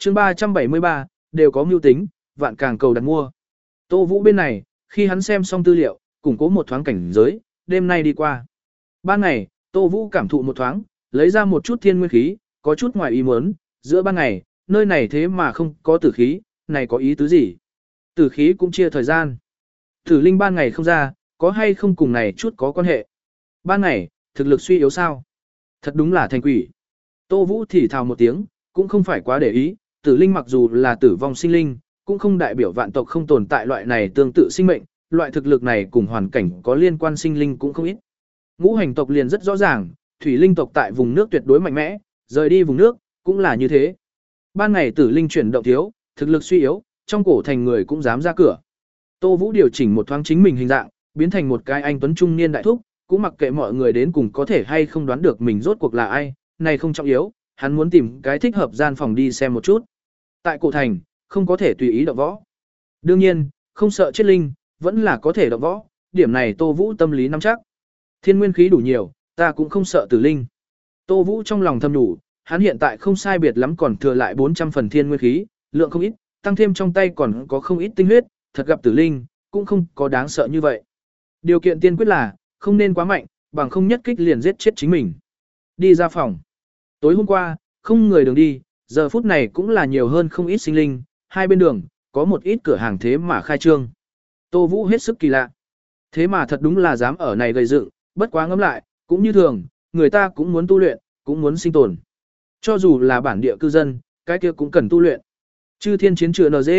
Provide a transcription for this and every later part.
chương 373, đều có mưu tính, vạn càng cầu đặt mua. Tô Vũ bên này, khi hắn xem xong tư liệu, củng cố một thoáng cảnh giới, đêm nay đi qua. Ban ngày, Tô Vũ cảm thụ một thoáng, lấy ra một chút thiên nguyên khí, có chút ngoài ý muốn, giữa ban ngày, nơi này thế mà không có tử khí, này có ý tứ gì? Tử khí cũng chia thời gian. Tử linh ban ngày không ra, có hay không cùng này chút có quan hệ. Ban ngày, thực lực suy yếu sao? Thật đúng là thành quỷ. Tô Vũ thì thào một tiếng, cũng không phải quá để ý, tử linh mặc dù là tử vong sinh linh, cũng không đại biểu vạn tộc không tồn tại loại này tương tự sinh mệnh, loại thực lực này cùng hoàn cảnh có liên quan sinh linh cũng không ít. Ngũ hành tộc liền rất rõ ràng, thủy linh tộc tại vùng nước tuyệt đối mạnh mẽ, rời đi vùng nước, cũng là như thế. Ban ngày tử linh chuyển động thiếu, thực lực suy yếu, trong cổ thành người cũng dám ra cửa. Tô Vũ điều chỉnh một thoáng chính mình hình dạng, biến thành một cái anh tuấn trung niên đại thúc, cũng mặc kệ mọi người đến cùng có thể hay không đoán được mình rốt cuộc là ai, này không trọng yếu, hắn muốn tìm cái thích hợp gian phòng đi xem một chút. Tại cổ thành, không có thể tùy ý động võ. Đương nhiên, không sợ chết linh, vẫn là có thể động võ, điểm này Tô Vũ tâm lý nắm chắc. Thiên nguyên khí đủ nhiều, ta cũng không sợ tử linh. Tô Vũ trong lòng thầm đủ, hắn hiện tại không sai biệt lắm còn thừa lại 400 phần thiên nguyên khí, lượng không ít, tăng thêm trong tay còn có không ít tinh huyết, thật gặp tử linh, cũng không có đáng sợ như vậy. Điều kiện tiên quyết là, không nên quá mạnh, bằng không nhất kích liền giết chết chính mình. Đi ra phòng. Tối hôm qua, không người đường đi, giờ phút này cũng là nhiều hơn không ít sinh linh, hai bên đường, có một ít cửa hàng thế mà khai trương. Tô Vũ hết sức kỳ lạ. Thế mà thật đúng là dám ở này gây dựng, bất quá ngẫm lại, cũng như thường, người ta cũng muốn tu luyện, cũng muốn sinh tồn. Cho dù là bản địa cư dân, cái kia cũng cần tu luyện. Chư thiên chiến trường NG,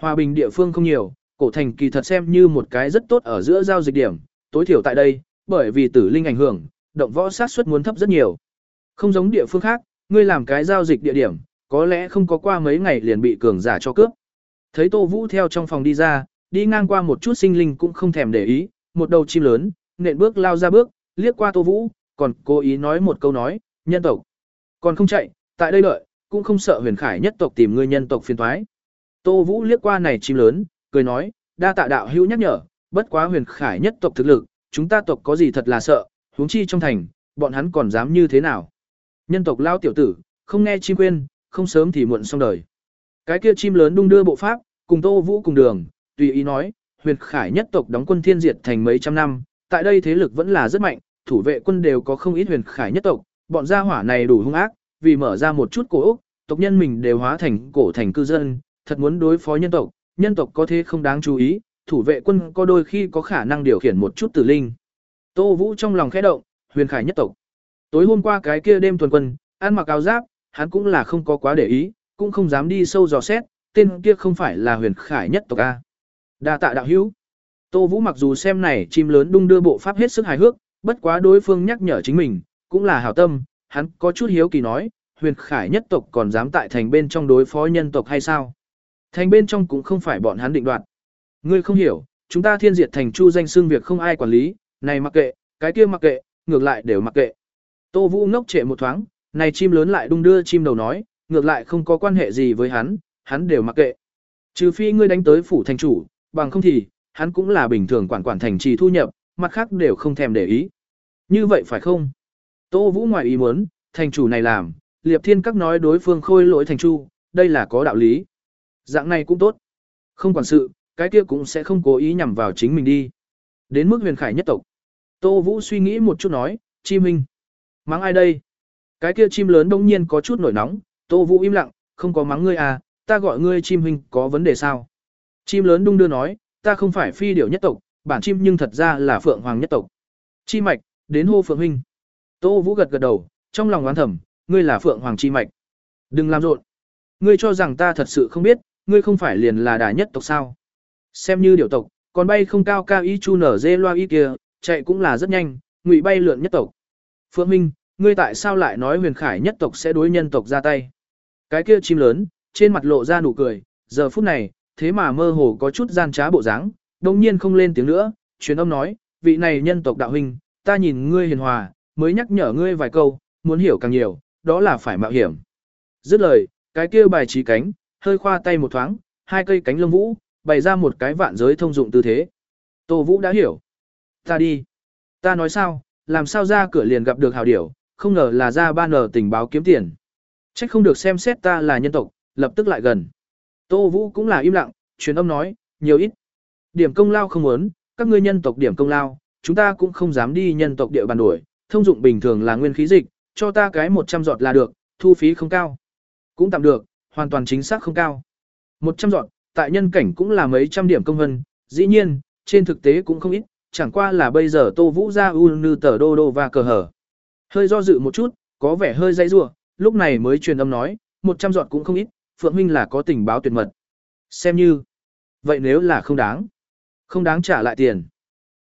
hòa bình địa phương không nhiều, cổ thành kỳ thật xem như một cái rất tốt ở giữa giao dịch điểm, tối thiểu tại đây, bởi vì tử linh ảnh hưởng, động võ sát suất muốn thấp rất nhiều. Không giống địa phương khác, ngươi làm cái giao dịch địa điểm, có lẽ không có qua mấy ngày liền bị cường giả cho cướp. Thấy Tô Vũ theo trong phòng đi ra, đi ngang qua một chút sinh linh cũng không thèm để ý, một đầu chim lớn, nện bước lao ra bước, liếc qua Tô Vũ, còn cố ý nói một câu nói, nhân tộc. Còn không chạy, tại đây đợi, cũng không sợ huyền khải nhất tộc tìm ngươi nhân tộc phiền thoái. Tô Vũ liếc qua này chim lớn, cười nói, đa tạ đạo hữu nhắc nhở, bất quá huyền khải nhất tộc thực lực, chúng ta tộc có gì thật là sợ, huống chi trong thành, bọn hắn còn dám như thế nào. Nhân tộc lao tiểu tử, không nghe chim quên, không sớm thì muộn xong đời. Cái kia chim lớn đung đưa bộ pháp, cùng Tô Vũ cùng đường, tùy ý nói, huyền khải nhất tộc đóng quân thiên diệt thành mấy trăm năm, tại đây thế lực vẫn là rất mạnh, thủ vệ quân đều có không ít huyền khải nhất tộc, bọn gia hỏa này đủ hung ác, vì mở ra một chút cổ ốc, tộc nhân mình đều hóa thành cổ thành cư dân, thật muốn đối phó nhân tộc, nhân tộc có thế không đáng chú ý, thủ vệ quân có đôi khi có khả năng điều khiển một chút tử linh. Tô Vũ trong lòng khẽ động, huyền khải nhất tộc. Tối hôm qua cái kia đêm tuần quân, ăn mặc áo giáp, hắn cũng là không có quá để ý, cũng không dám đi sâu dò xét, tên kia không phải là huyền khải nhất tộc A. đa tạ đạo hữu. Tô Vũ mặc dù xem này chim lớn đung đưa bộ pháp hết sức hài hước, bất quá đối phương nhắc nhở chính mình, cũng là hảo tâm, hắn có chút hiếu kỳ nói, huyền khải nhất tộc còn dám tại thành bên trong đối phó nhân tộc hay sao? Thành bên trong cũng không phải bọn hắn định đoạt. Ngươi không hiểu, chúng ta thiên diệt thành chu danh xương việc không ai quản lý, này mặc kệ, cái kia mặc kệ, ngược lại đều mặc kệ. Tô Vũ ngốc trệ một thoáng, này chim lớn lại đung đưa chim đầu nói, ngược lại không có quan hệ gì với hắn, hắn đều mặc kệ. Trừ phi ngươi đánh tới phủ thành chủ, bằng không thì, hắn cũng là bình thường quản quản thành trì thu nhập, mặt khác đều không thèm để ý. Như vậy phải không? Tô Vũ ngoài ý muốn, thành chủ này làm, Liệp Thiên Các nói đối phương khôi lỗi thành chu, đây là có đạo lý. Dạng này cũng tốt. Không quản sự, cái kia cũng sẽ không cố ý nhằm vào chính mình đi. Đến mức huyền khải nhất tộc. Tô Vũ suy nghĩ một chút nói, chi minh. Mắng ai đây? Cái kia chim lớn đông nhiên có chút nổi nóng, Tô Vũ im lặng, không có mắng ngươi à, ta gọi ngươi chim huynh có vấn đề sao? Chim lớn đung đưa nói, ta không phải phi điểu nhất tộc, bản chim nhưng thật ra là phượng hoàng nhất tộc. Chi mạch, đến hô phượng huynh. Tô Vũ gật gật đầu, trong lòng oán thầm, ngươi là phượng hoàng chi mạch. Đừng làm rộn. Ngươi cho rằng ta thật sự không biết, ngươi không phải liền là đà nhất tộc sao? Xem như điểu tộc, còn bay không cao cao y chu nở dê loa y kia, chạy cũng là rất nhanh, ngụy bay lượn nhất tộc. Phượng Minh, ngươi tại sao lại nói huyền khải nhất tộc sẽ đối nhân tộc ra tay? Cái kia chim lớn, trên mặt lộ ra nụ cười, giờ phút này, thế mà mơ hồ có chút gian trá bộ dáng, đồng nhiên không lên tiếng nữa, truyền âm nói, vị này nhân tộc đạo huynh, ta nhìn ngươi hiền hòa, mới nhắc nhở ngươi vài câu, muốn hiểu càng nhiều, đó là phải mạo hiểm. Dứt lời, cái kia bài trí cánh, hơi khoa tay một thoáng, hai cây cánh lông vũ, bày ra một cái vạn giới thông dụng tư thế. Tô Vũ đã hiểu. Ta đi. Ta nói sao, làm sao ra cửa liền gặp được hào điểu, không ngờ là ra ba nở tình báo kiếm tiền. Trách không được xem xét ta là nhân tộc, lập tức lại gần. Tô Vũ cũng là im lặng, truyền âm nói, nhiều ít. Điểm công lao không muốn, các ngươi nhân tộc điểm công lao, chúng ta cũng không dám đi nhân tộc địa bàn đuổi. thông dụng bình thường là nguyên khí dịch, cho ta cái 100 giọt là được, thu phí không cao. Cũng tạm được, hoàn toàn chính xác không cao. 100 giọt, tại nhân cảnh cũng là mấy trăm điểm công vân, dĩ nhiên, trên thực tế cũng không ít, chẳng qua là bây giờ Tô Vũ ra u nư tờ đô đô và cờ hở. Hơi do dự một chút, có vẻ hơi dãy rua, lúc này mới truyền âm nói, 100 giọt cũng không ít, Phượng huynh là có tình báo tuyệt mật. Xem như, vậy nếu là không đáng, không đáng trả lại tiền.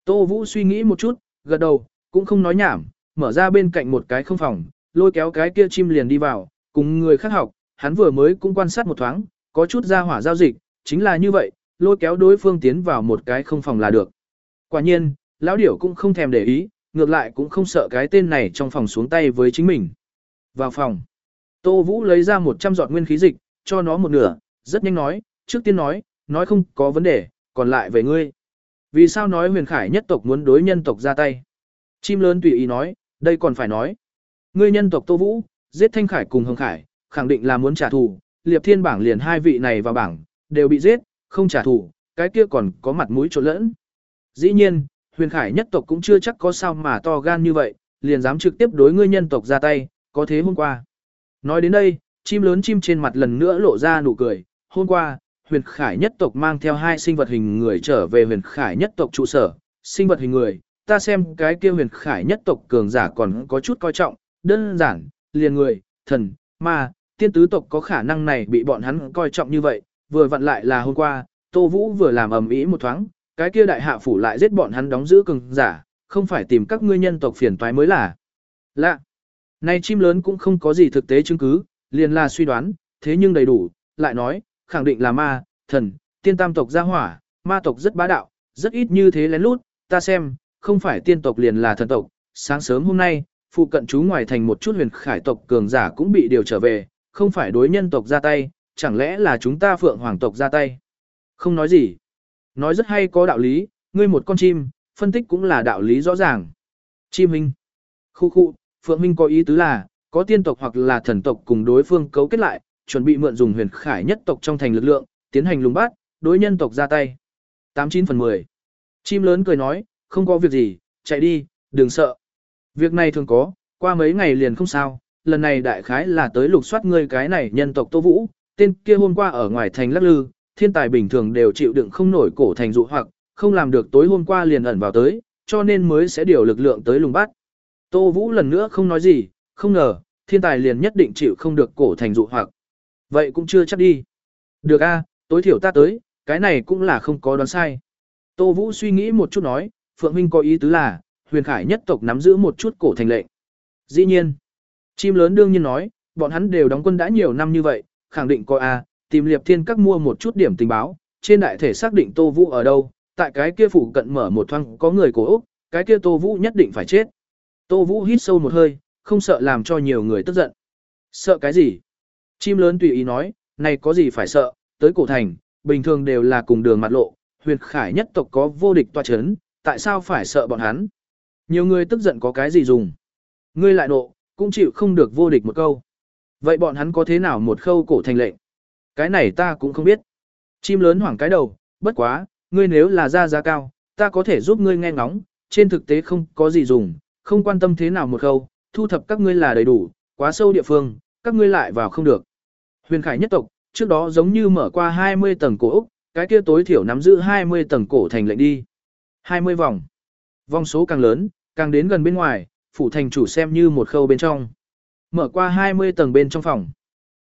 Tô Vũ suy nghĩ một chút, gật đầu, cũng không nói nhảm, mở ra bên cạnh một cái không phòng, lôi kéo cái kia chim liền đi vào, cùng người khác học, hắn vừa mới cũng quan sát một thoáng, có chút ra hỏa giao dịch, chính là như vậy, lôi kéo đối phương tiến vào một cái không phòng là được. Quả nhiên, lão điểu cũng không thèm để ý, ngược lại cũng không sợ cái tên này trong phòng xuống tay với chính mình. Vào phòng, Tô Vũ lấy ra 100 giọt nguyên khí dịch, cho nó một nửa, rất nhanh nói, trước tiên nói, nói không có vấn đề, còn lại về ngươi. Vì sao nói huyền khải nhất tộc muốn đối nhân tộc ra tay? Chim lớn tùy ý nói, đây còn phải nói. Ngươi nhân tộc Tô Vũ, giết Thanh Khải cùng Hồng Khải, khẳng định là muốn trả thù, liệp thiên bảng liền hai vị này vào bảng, đều bị giết, không trả thù, cái kia còn có mặt mũi trộn lẫn. Dĩ nhiên, huyền khải nhất tộc cũng chưa chắc có sao mà to gan như vậy, liền dám trực tiếp đối ngươi nhân tộc ra tay, có thế hôm qua. Nói đến đây, chim lớn chim trên mặt lần nữa lộ ra nụ cười, hôm qua, huyền khải nhất tộc mang theo hai sinh vật hình người trở về huyền khải nhất tộc trụ sở, sinh vật hình người, ta xem cái kia huyền khải nhất tộc cường giả còn có chút coi trọng, đơn giản, liền người, thần, ma, tiên tứ tộc có khả năng này bị bọn hắn coi trọng như vậy, vừa vặn lại là hôm qua, Tô Vũ vừa làm ầm ĩ một thoáng, cái kia đại hạ phủ lại giết bọn hắn đóng giữ cường giả, không phải tìm các ngươi nhân tộc phiền toái mới là. Lạ. Nay chim lớn cũng không có gì thực tế chứng cứ, liền là suy đoán, thế nhưng đầy đủ, lại nói, khẳng định là ma, thần, tiên tam tộc gia hỏa, ma tộc rất bá đạo, rất ít như thế lén lút, ta xem, không phải tiên tộc liền là thần tộc. Sáng sớm hôm nay, phụ cận chú ngoài thành một chút huyền khải tộc cường giả cũng bị điều trở về, không phải đối nhân tộc ra tay, chẳng lẽ là chúng ta phượng hoàng tộc ra tay. Không nói gì. Nói rất hay có đạo lý, ngươi một con chim, phân tích cũng là đạo lý rõ ràng. Chim Minh. Khu khu, Phượng Minh có ý tứ là, có tiên tộc hoặc là thần tộc cùng đối phương cấu kết lại, chuẩn bị mượn dùng huyền khải nhất tộc trong thành lực lượng, tiến hành lùng bắt, đối nhân tộc ra tay. 89 phần 10. Chim lớn cười nói, không có việc gì, chạy đi, đừng sợ. Việc này thường có, qua mấy ngày liền không sao, lần này đại khái là tới lục soát ngươi cái này nhân tộc Tô Vũ, tên kia hôm qua ở ngoài thành lắc lư, thiên tài bình thường đều chịu đựng không nổi cổ thành dụ hoặc, không làm được tối hôm qua liền ẩn vào tới, cho nên mới sẽ điều lực lượng tới lùng bắt. Tô Vũ lần nữa không nói gì, không ngờ, thiên tài liền nhất định chịu không được cổ thành dụ hoặc. Vậy cũng chưa chắc đi. Được a, tối thiểu ta tới, cái này cũng là không có đoán sai. Tô Vũ suy nghĩ một chút nói, Phượng Minh có ý tứ là, huyền khải nhất tộc nắm giữ một chút cổ thành lệnh. Dĩ nhiên, chim lớn đương nhiên nói, bọn hắn đều đóng quân đã nhiều năm như vậy, khẳng định có a, tìm liệp thiên các mua một chút điểm tình báo, trên đại thể xác định Tô Vũ ở đâu, tại cái kia phủ cận mở một thoang có người cổ Úc, cái kia Tô Vũ nhất định phải chết. Tô Vũ hít sâu một hơi, không sợ làm cho nhiều người tức giận. Sợ cái gì? Chim lớn tùy ý nói, này có gì phải sợ, tới cổ thành, bình thường đều là cùng đường mặt lộ, huyền khải nhất tộc có vô địch tòa chấn, tại sao phải sợ bọn hắn? Nhiều người tức giận có cái gì dùng? Ngươi lại nộ, cũng chịu không được vô địch một câu. Vậy bọn hắn có thế nào một khâu cổ thành lệnh? Cái này ta cũng không biết. Chim lớn hoảng cái đầu, bất quá, ngươi nếu là ra giá cao, ta có thể giúp ngươi nghe ngóng, trên thực tế không có gì dùng, không quan tâm thế nào một khâu, thu thập các ngươi là đầy đủ, quá sâu địa phương, các ngươi lại vào không được. Huyền Khải nhất tộc, trước đó giống như mở qua 20 tầng cổ Úc, cái kia tối thiểu nắm giữ 20 tầng cổ thành lệnh đi. 20 vòng. Vòng số càng lớn, càng đến gần bên ngoài, phủ thành chủ xem như một khâu bên trong. Mở qua 20 tầng bên trong phòng.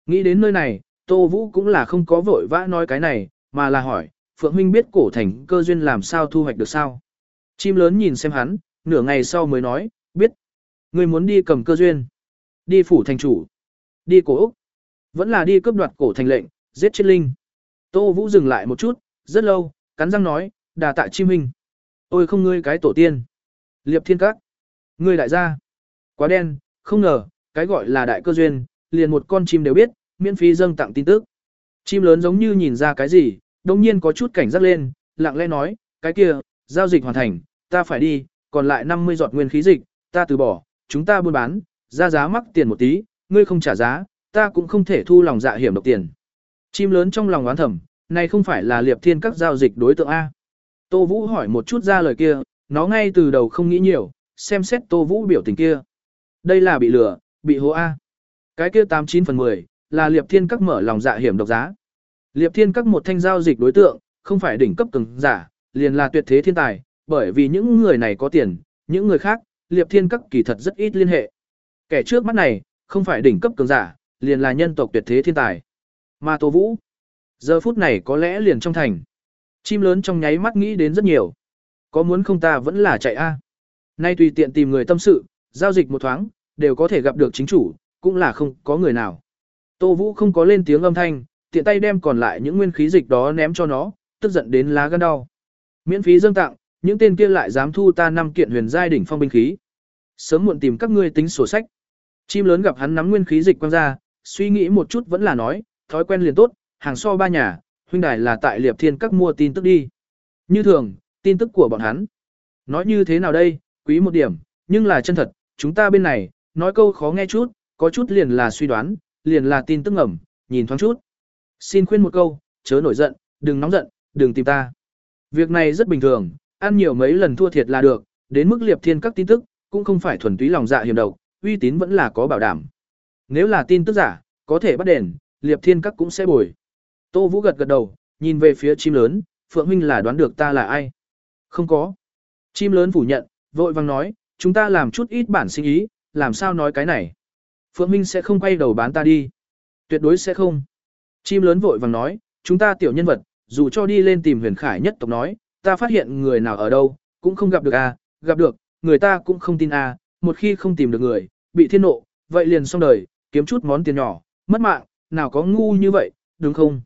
Nghĩ đến nơi này, Tô Vũ cũng là không có vội vã nói cái này, mà là hỏi, Phượng Huynh biết cổ thành cơ duyên làm sao thu hoạch được sao? Chim lớn nhìn xem hắn, nửa ngày sau mới nói, biết. Người muốn đi cầm cơ duyên. Đi phủ thành chủ. Đi cổ Úc. Vẫn là đi cướp đoạt cổ thành lệnh, giết chết linh. Tô Vũ dừng lại một chút, rất lâu, cắn răng nói, đà tạ chim huynh. Ôi không ngươi cái tổ tiên. Liệp thiên các. Ngươi đại gia. Quá đen, không ngờ, cái gọi là đại cơ duyên, liền một con chim đều biết, miễn phí dâng tặng tin tức. Chim lớn giống như nhìn ra cái gì, đồng nhiên có chút cảnh giác lên, lặng lẽ nói, cái kia, giao dịch hoàn thành, ta phải đi, còn lại 50 giọt nguyên khí dịch, ta từ bỏ, chúng ta buôn bán, ra giá mắc tiền một tí, ngươi không trả giá, ta cũng không thể thu lòng dạ hiểm độc tiền. Chim lớn trong lòng oán thầm, này không phải là liệp thiên các giao dịch đối tượng A. Tô Vũ hỏi một chút ra lời kia, nó ngay từ đầu không nghĩ nhiều, xem xét Tô Vũ biểu tình kia. Đây là bị lừa, bị hố A. Cái kia 89 phần 10, là liệp thiên các mở lòng dạ hiểm độc giá. Liệp thiên các một thanh giao dịch đối tượng, không phải đỉnh cấp cường giả, liền là tuyệt thế thiên tài, bởi vì những người này có tiền, những người khác, liệp thiên các kỳ thật rất ít liên hệ. Kẻ trước mắt này, không phải đỉnh cấp cường giả, liền là nhân tộc tuyệt thế thiên tài. Mà Tô Vũ, giờ phút này có lẽ liền trong thành. Chim lớn trong nháy mắt nghĩ đến rất nhiều. Có muốn không ta vẫn là chạy a Nay tùy tiện tìm người tâm sự, giao dịch một thoáng, đều có thể gặp được chính chủ, cũng là không có người nào. Tô Vũ không có lên tiếng âm thanh, tiện tay đem còn lại những nguyên khí dịch đó ném cho nó, tức giận đến lá gan đau. Miễn phí dâng tặng, những tên kia lại dám thu ta năm kiện huyền giai đỉnh phong binh khí. Sớm muộn tìm các ngươi tính sổ sách. Chim lớn gặp hắn nắm nguyên khí dịch quăng ra, suy nghĩ một chút vẫn là nói, thói quen liền tốt, hàng so ba nhà, huynh đài là tại Liệp Thiên các mua tin tức đi. Như thường, tin tức của bọn hắn. Nói như thế nào đây, quý một điểm, nhưng là chân thật, chúng ta bên này, nói câu khó nghe chút, có chút liền là suy đoán, liền là tin tức ngầm, nhìn thoáng chút. Xin khuyên một câu, chớ nổi giận, đừng nóng giận, đừng tìm ta. Việc này rất bình thường, ăn nhiều mấy lần thua thiệt là được, đến mức liệp thiên các tin tức, cũng không phải thuần túy lòng dạ hiểm độc, uy tín vẫn là có bảo đảm. Nếu là tin tức giả, có thể bắt đền, liệp thiên các cũng sẽ bồi. Tô Vũ gật gật đầu, nhìn về phía chim lớn, Phượng Huynh là đoán được ta là ai? Không có. Chim lớn phủ nhận, vội vang nói, chúng ta làm chút ít bản sinh ý, làm sao nói cái này? Phượng Minh sẽ không quay đầu bán ta đi. Tuyệt đối sẽ không. Chim lớn vội vàng nói, chúng ta tiểu nhân vật, dù cho đi lên tìm huyền khải nhất tộc nói, ta phát hiện người nào ở đâu, cũng không gặp được à, gặp được, người ta cũng không tin à, một khi không tìm được người, bị thiên nộ, vậy liền xong đời, kiếm chút món tiền nhỏ, mất mạng, nào có ngu như vậy, đúng không?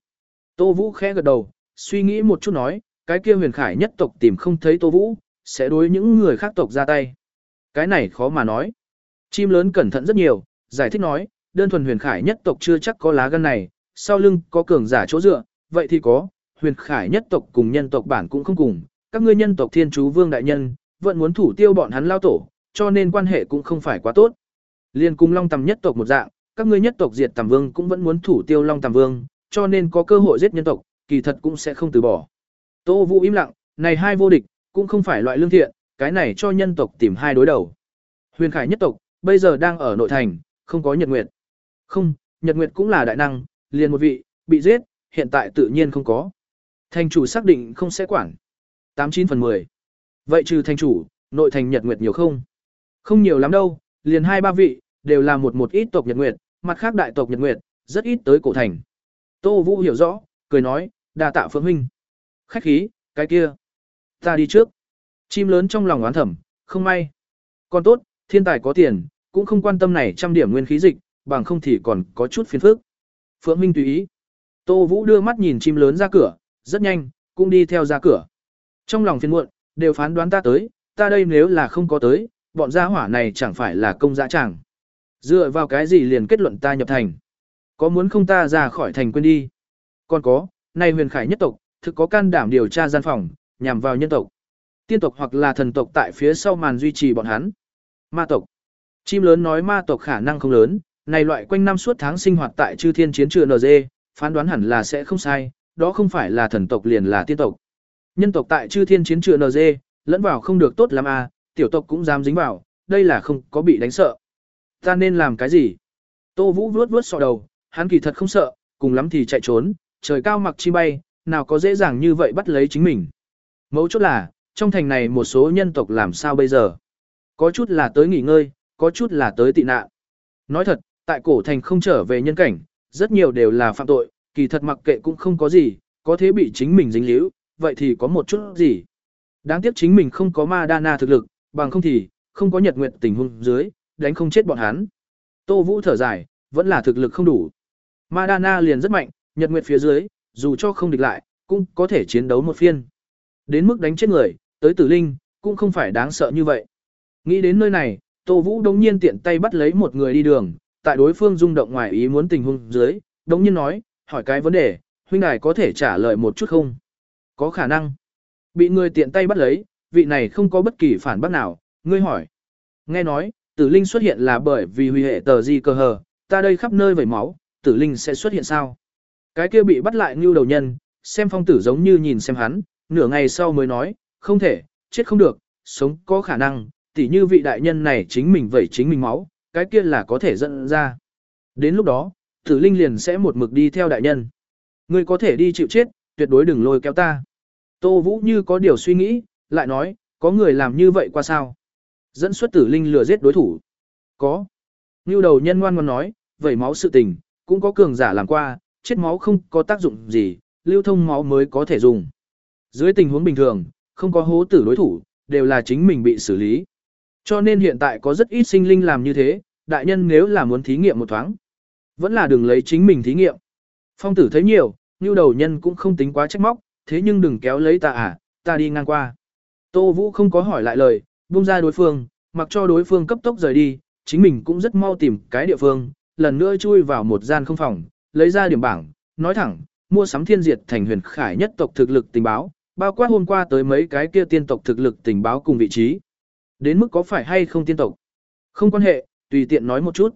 Tô Vũ khẽ gật đầu, suy nghĩ một chút nói, cái kia huyền khải nhất tộc tìm không thấy Tô Vũ, sẽ đối những người khác tộc ra tay. Cái này khó mà nói. Chim lớn cẩn thận rất nhiều, giải thích nói, đơn thuần huyền khải nhất tộc chưa chắc có lá gan này, sau lưng có cường giả chỗ dựa, vậy thì có, huyền khải nhất tộc cùng nhân tộc bản cũng không cùng, các ngươi nhân tộc thiên chú vương đại nhân, vẫn muốn thủ tiêu bọn hắn lao tổ, cho nên quan hệ cũng không phải quá tốt. Liên cùng long tầm nhất tộc một dạng, các ngươi nhất tộc diệt tầm vương cũng vẫn muốn thủ tiêu long tầm vương, cho nên có cơ hội giết nhân tộc, kỳ thật cũng sẽ không từ bỏ. Tô Vũ im lặng, này hai vô địch, cũng không phải loại lương thiện, cái này cho nhân tộc tìm hai đối đầu. Huyền Khải nhất tộc, bây giờ đang ở nội thành, không có Nhật Nguyệt. Không, Nhật Nguyệt cũng là đại năng, liền một vị, bị giết, hiện tại tự nhiên không có. Thành chủ xác định không sẽ quản. 89 phần 10. Vậy trừ thành chủ, nội thành Nhật Nguyệt nhiều không? Không nhiều lắm đâu, liền hai ba vị, đều là một một ít tộc Nhật Nguyệt, mặt khác đại tộc Nhật Nguyệt, rất ít tới cổ thành. Tô Vũ hiểu rõ, cười nói, đa tạ Phượng huynh. Khách khí, cái kia. Ta đi trước. Chim lớn trong lòng oán thầm, không may. Còn tốt, thiên tài có tiền, cũng không quan tâm này trăm điểm nguyên khí dịch, bằng không thì còn có chút phiền phức. Phượng Minh tùy ý. Tô Vũ đưa mắt nhìn chim lớn ra cửa, rất nhanh, cũng đi theo ra cửa. Trong lòng phiền muộn, đều phán đoán ta tới, ta đây nếu là không có tới, bọn gia hỏa này chẳng phải là công dã chẳng. Dựa vào cái gì liền kết luận ta nhập thành. Có muốn không ta ra khỏi thành quên đi. Còn có, này huyền khải nhất tộc, thực có can đảm điều tra gian phòng, nhằm vào nhân tộc. Tiên tộc hoặc là thần tộc tại phía sau màn duy trì bọn hắn. Ma tộc. Chim lớn nói ma tộc khả năng không lớn, này loại quanh năm suốt tháng sinh hoạt tại chư thiên chiến trường NG, phán đoán hẳn là sẽ không sai, đó không phải là thần tộc liền là tiên tộc. Nhân tộc tại chư thiên chiến trường NG, lẫn vào không được tốt lắm à, tiểu tộc cũng dám dính vào, đây là không có bị đánh sợ. Ta nên làm cái gì? Tô Vũ vuốt vuốt sọ đầu, hắn kỳ thật không sợ, cùng lắm thì chạy trốn, trời cao mặc chi bay, nào có dễ dàng như vậy bắt lấy chính mình. Mấu chốt là, trong thành này một số nhân tộc làm sao bây giờ? Có chút là tới nghỉ ngơi, có chút là tới tị nạn. Nói thật, tại cổ thành không trở về nhân cảnh, rất nhiều đều là phạm tội, kỳ thật mặc kệ cũng không có gì, có thế bị chính mình dính líu, vậy thì có một chút gì. Đáng tiếc chính mình không có ma đa na thực lực, bằng không thì, không có nhật nguyện tình huống dưới, đánh không chết bọn hắn. Tô Vũ thở dài, vẫn là thực lực không đủ. Ma đa na liền rất mạnh, nhật nguyện phía dưới, dù cho không địch lại, cũng có thể chiến đấu một phiên. Đến mức đánh chết người, tới tử linh, cũng không phải đáng sợ như vậy. Nghĩ đến nơi này, Tô Vũ đống nhiên tiện tay bắt lấy một người đi đường, tại đối phương rung động ngoài ý muốn tình huống dưới, đống nhiên nói, hỏi cái vấn đề, huynh đài có thể trả lời một chút không? Có khả năng. Bị người tiện tay bắt lấy, vị này không có bất kỳ phản bác nào, ngươi hỏi. Nghe nói, tử linh xuất hiện là bởi vì huy hệ tờ gì cơ hờ, ta đây khắp nơi vẩy máu, tử linh sẽ xuất hiện sao? Cái kia bị bắt lại như đầu nhân, xem phong tử giống như nhìn xem hắn, nửa ngày sau mới nói, không thể, chết không được, sống có khả năng, tỉ như vị đại nhân này chính mình vẩy chính mình máu, cái kia là có thể dẫn ra. Đến lúc đó, tử linh liền sẽ một mực đi theo đại nhân. Ngươi có thể đi chịu chết, tuyệt đối đừng lôi kéo ta. Tô Vũ như có điều suy nghĩ, lại nói, có người làm như vậy qua sao? Dẫn xuất tử linh lừa giết đối thủ. Có. Như đầu nhân ngoan ngoan nói, vẩy máu sự tình, cũng có cường giả làm qua, chết máu không có tác dụng gì, lưu thông máu mới có thể dùng. Dưới tình huống bình thường, không có hố tử đối thủ, đều là chính mình bị xử lý. Cho nên hiện tại có rất ít sinh linh làm như thế, đại nhân nếu là muốn thí nghiệm một thoáng, vẫn là đừng lấy chính mình thí nghiệm. Phong tử thấy nhiều, như đầu nhân cũng không tính quá trách móc, thế nhưng đừng kéo lấy ta à, ta đi ngang qua. Tô Vũ không có hỏi lại lời, buông ra đối phương, mặc cho đối phương cấp tốc rời đi, chính mình cũng rất mau tìm cái địa phương, lần nữa chui vào một gian không phòng, lấy ra điểm bảng, nói thẳng, mua sắm thiên diệt thành huyền khải nhất tộc thực lực tình báo, bao quát hôm qua tới mấy cái kia tiên tộc thực lực tình báo cùng vị trí. Đến mức có phải hay không tiên tộc? Không quan hệ, tùy tiện nói một chút.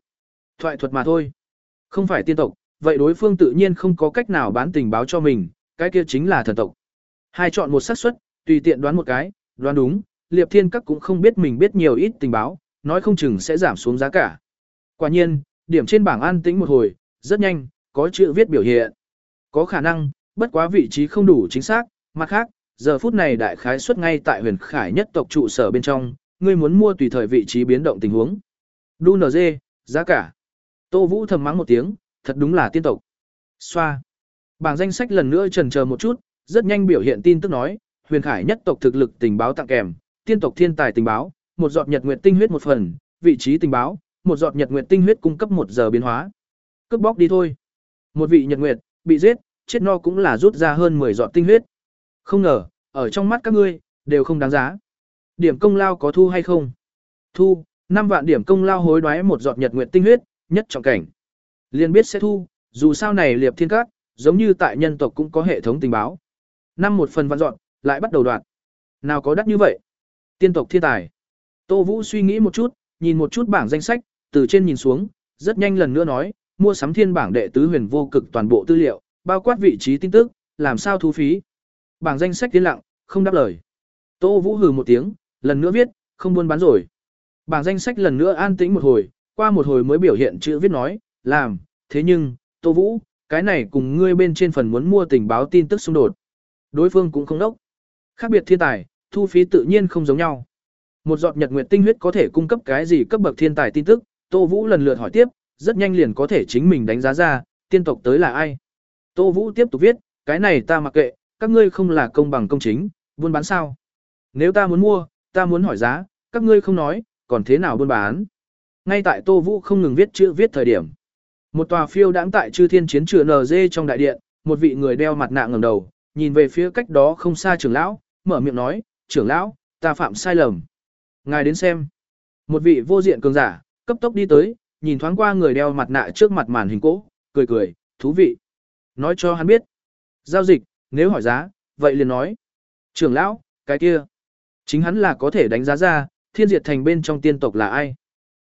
Thoại thuật mà thôi. Không phải tiên tộc, vậy đối phương tự nhiên không có cách nào bán tình báo cho mình, cái kia chính là thần tộc. Hai chọn một xác suất, tùy tiện đoán một cái, đoán đúng, Liệp Thiên Các cũng không biết mình biết nhiều ít tình báo, nói không chừng sẽ giảm xuống giá cả. Quả nhiên, điểm trên bảng an tĩnh một hồi, rất nhanh, có chữ viết biểu hiện. Có khả năng, bất quá vị trí không đủ chính xác, mặt khác, giờ phút này đại khái xuất ngay tại huyền khải nhất tộc trụ sở bên trong, ngươi muốn mua tùy thời vị trí biến động tình huống. Đu NG, giá cả. Tô Vũ thầm mắng một tiếng, thật đúng là tiên tộc. Xoa. Bảng danh sách lần nữa trần chờ một chút, rất nhanh biểu hiện tin tức nói, huyền khải nhất tộc thực lực tình báo tặng kèm, tiên tộc thiên tài tình báo, một giọt nhật nguyệt tinh huyết một phần, vị trí tình báo, một giọt nhật nguyệt tinh huyết cung cấp một giờ biến hóa. Cướp bóc đi thôi. Một vị nhật nguyệt, bị giết, chết no cũng là rút ra hơn 10 giọt tinh huyết. Không ngờ, ở trong mắt các ngươi, đều không đáng giá. Điểm công lao có thu hay không? Thu, 5 vạn điểm công lao hối đoái một giọt nhật nguyệt tinh huyết, nhất trọng cảnh. Liên biết sẽ thu, dù sao này liệp thiên các, giống như tại nhân tộc cũng có hệ thống tình báo. Năm một phần văn dọn, lại bắt đầu đoạn. Nào có đắt như vậy? Tiên tộc thiên tài. Tô Vũ suy nghĩ một chút, nhìn một chút bảng danh sách, từ trên nhìn xuống, rất nhanh lần nữa nói, mua sắm thiên bảng đệ tứ huyền vô cực toàn bộ tư liệu, bao quát vị trí tin tức, làm sao thu phí. Bảng danh sách tiến lặng, không đáp lời. Tô Vũ hừ một tiếng, lần nữa viết, không buôn bán rồi. Bảng danh sách lần nữa an tĩnh một hồi, qua một hồi mới biểu hiện chữ viết nói, làm, thế nhưng, Tô Vũ, cái này cùng ngươi bên trên phần muốn mua tình báo tin tức xung đột. Đối phương cũng không đốc. Khác biệt thiên tài, thu phí tự nhiên không giống nhau. Một giọt nhật nguyệt tinh huyết có thể cung cấp cái gì cấp bậc thiên tài tin tức, Tô Vũ lần lượt hỏi tiếp, rất nhanh liền có thể chính mình đánh giá ra, tiên tộc tới là ai. Tô Vũ tiếp tục viết, cái này ta mặc kệ, các ngươi không là công bằng công chính, buôn bán sao? Nếu ta muốn mua, ta muốn hỏi giá, các ngươi không nói, còn thế nào buôn bán? Ngay tại Tô Vũ không ngừng viết chữ viết thời điểm. Một tòa phiêu đáng tại chư thiên chiến trường NG trong đại điện, một vị người đeo mặt nạ ngẩng đầu, nhìn về phía cách đó không xa trưởng lão, mở miệng nói, trưởng lão, ta phạm sai lầm. Ngài đến xem. Một vị vô diện cường giả, cấp tốc đi tới, nhìn thoáng qua người đeo mặt nạ trước mặt màn hình cỗ, cười cười, thú vị. Nói cho hắn biết. Giao dịch, nếu hỏi giá, vậy liền nói. Trưởng lão, cái kia. Chính hắn là có thể đánh giá ra, thiên diệt thành bên trong tiên tộc là ai.